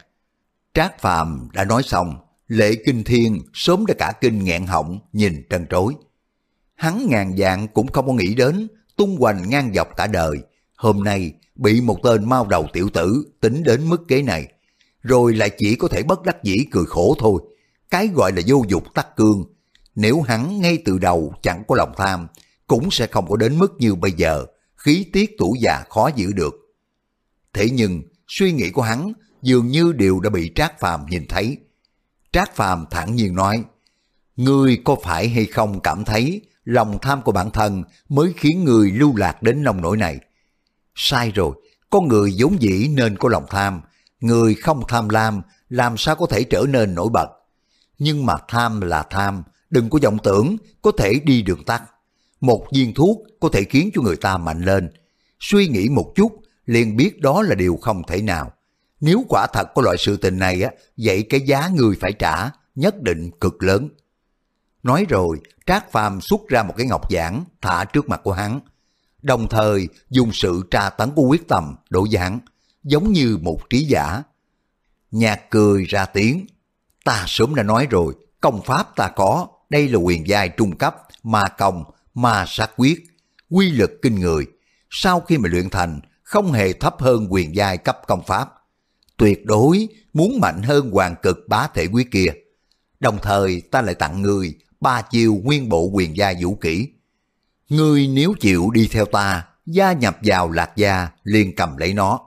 Trác Phàm đã nói xong, lệ kinh thiên sớm đã cả kinh nghẹn họng nhìn trân trối. Hắn ngàn dạng cũng không có nghĩ đến tung hoành ngang dọc cả đời, hôm nay bị một tên mau đầu tiểu tử tính đến mức kế này, rồi lại chỉ có thể bất đắc dĩ cười khổ thôi. Cái gọi là vô dục tắc cương, nếu hắn ngay từ đầu chẳng có lòng tham, cũng sẽ không có đến mức như bây giờ, khí tiết tuổi già khó giữ được. Thế nhưng, suy nghĩ của hắn dường như đều đã bị Trác Phàm nhìn thấy. Trác Phàm thản nhiên nói, Ngươi có phải hay không cảm thấy lòng tham của bản thân mới khiến người lưu lạc đến nông nỗi này? Sai rồi, con người vốn dĩ nên có lòng tham, người không tham lam làm sao có thể trở nên nổi bật. Nhưng mà tham là tham, đừng có vọng tưởng có thể đi đường tắt. Một viên thuốc có thể khiến cho người ta mạnh lên. Suy nghĩ một chút liền biết đó là điều không thể nào. Nếu quả thật có loại sự tình này á, vậy cái giá người phải trả nhất định cực lớn. Nói rồi, Trác Phàm xuất ra một cái ngọc giản thả trước mặt của hắn, đồng thời dùng sự tra tấn của quyết tâm đổ giảng, giống như một trí giả. Nhạc cười ra tiếng, ta sớm đã nói rồi, công pháp ta có, đây là quyền giai trung cấp, ma công, ma sát quyết, quy lực kinh người. Sau khi mà luyện thành, không hề thấp hơn quyền giai cấp công pháp. Tuyệt đối muốn mạnh hơn hoàng cực bá thể quý kia. Đồng thời ta lại tặng người ba chiều nguyên bộ quyền gia vũ kỹ. Ngươi nếu chịu đi theo ta, gia nhập vào lạc gia liền cầm lấy nó.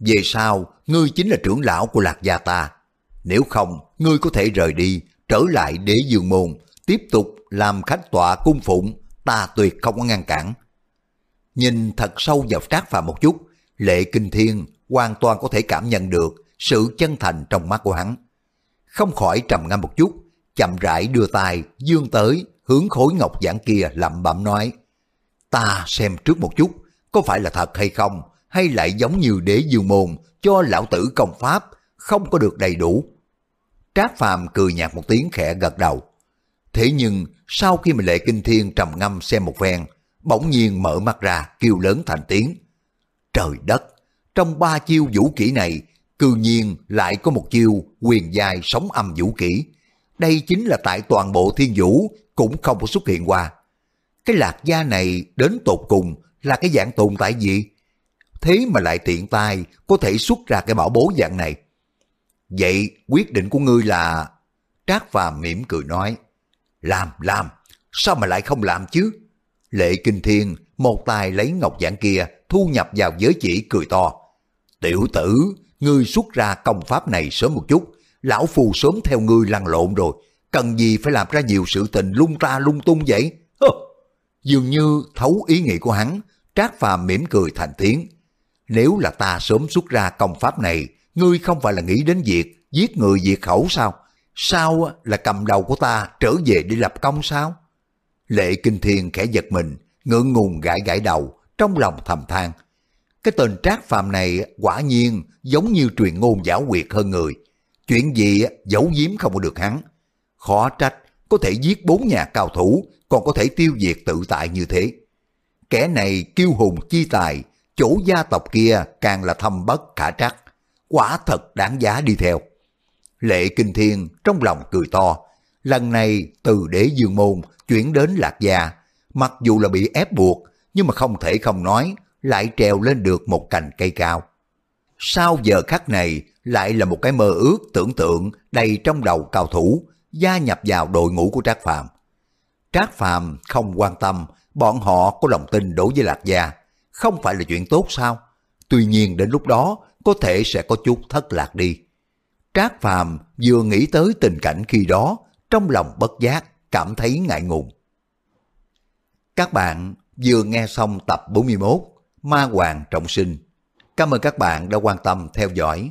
Về sau, ngươi chính là trưởng lão của lạc gia ta. Nếu không, ngươi có thể rời đi, trở lại đế dương môn, tiếp tục làm khách tọa cung phụng, ta tuyệt không có ngăn cản. Nhìn thật sâu vào trác phàm một chút, lệ kinh thiên hoàn toàn có thể cảm nhận được sự chân thành trong mắt của hắn. Không khỏi trầm ngâm một chút, chậm rãi đưa tay dương tới hướng khối ngọc giản kia lẩm bẩm nói, ta xem trước một chút, có phải là thật hay không? Hay lại giống như đế dương môn cho lão tử công pháp không có được đầy đủ? Trác phàm cười nhạt một tiếng khẽ gật đầu. Thế nhưng sau khi mà lệ kinh thiên trầm ngâm xem một phen, bỗng nhiên mở mắt ra kêu lớn thành tiếng. Trời đất, trong ba chiêu vũ kỹ này, cư nhiên lại có một chiêu quyền dài sống âm vũ kỹ đây chính là tại toàn bộ thiên vũ cũng không có xuất hiện qua. Cái lạc gia này đến tột cùng là cái dạng tồn tại gì? Thế mà lại tiện tay có thể xuất ra cái bảo bố dạng này. Vậy quyết định của ngươi là... Trác Phàm mỉm cười nói. Làm, làm, sao mà lại không làm chứ? Lệ Kinh Thiên một tay lấy ngọc giảng kia thu nhập vào giới chỉ cười to. Tiểu tử, ngươi xuất ra công pháp này sớm một chút, lão phù sớm theo ngươi lăn lộn rồi, cần gì phải làm ra nhiều sự tình lung ta lung tung vậy? Hơ! Dường như thấu ý nghĩ của hắn, Trác Phàm mỉm cười thành tiếng. Nếu là ta sớm xuất ra công pháp này, ngươi không phải là nghĩ đến việc giết người diệt khẩu sao? Sao là cầm đầu của ta trở về đi lập công sao? Lệ Kinh Thiên khẽ giật mình, ngượng ngùng gãi gãi đầu, trong lòng thầm than. Cái tên Trác Phàm này quả nhiên giống như truyền ngôn giả quyệt hơn người, Chuyện gì giấu giếm không có được hắn. Khó trách, có thể giết bốn nhà cao thủ, còn có thể tiêu diệt tự tại như thế. Kẻ này kiêu hùng chi tài, chỗ gia tộc kia càng là thâm bất khả trắc. Quả thật đáng giá đi theo. Lệ Kinh Thiên trong lòng cười to. Lần này từ đế dương môn chuyển đến lạc gia. Mặc dù là bị ép buộc, nhưng mà không thể không nói, lại trèo lên được một cành cây cao. Sau giờ khắc này, lại là một cái mơ ước tưởng tượng đầy trong đầu cao thủ, gia nhập vào đội ngũ của Trác Phàm. Trác Phàm không quan tâm bọn họ có lòng tin đối với Lạc Gia, không phải là chuyện tốt sao? Tuy nhiên đến lúc đó có thể sẽ có chút thất lạc đi. Trác Phàm vừa nghĩ tới tình cảnh khi đó, trong lòng bất giác, cảm thấy ngại ngùng. Các bạn vừa nghe xong tập 41 Ma Hoàng Trọng Sinh. Cảm ơn các bạn đã quan tâm theo dõi.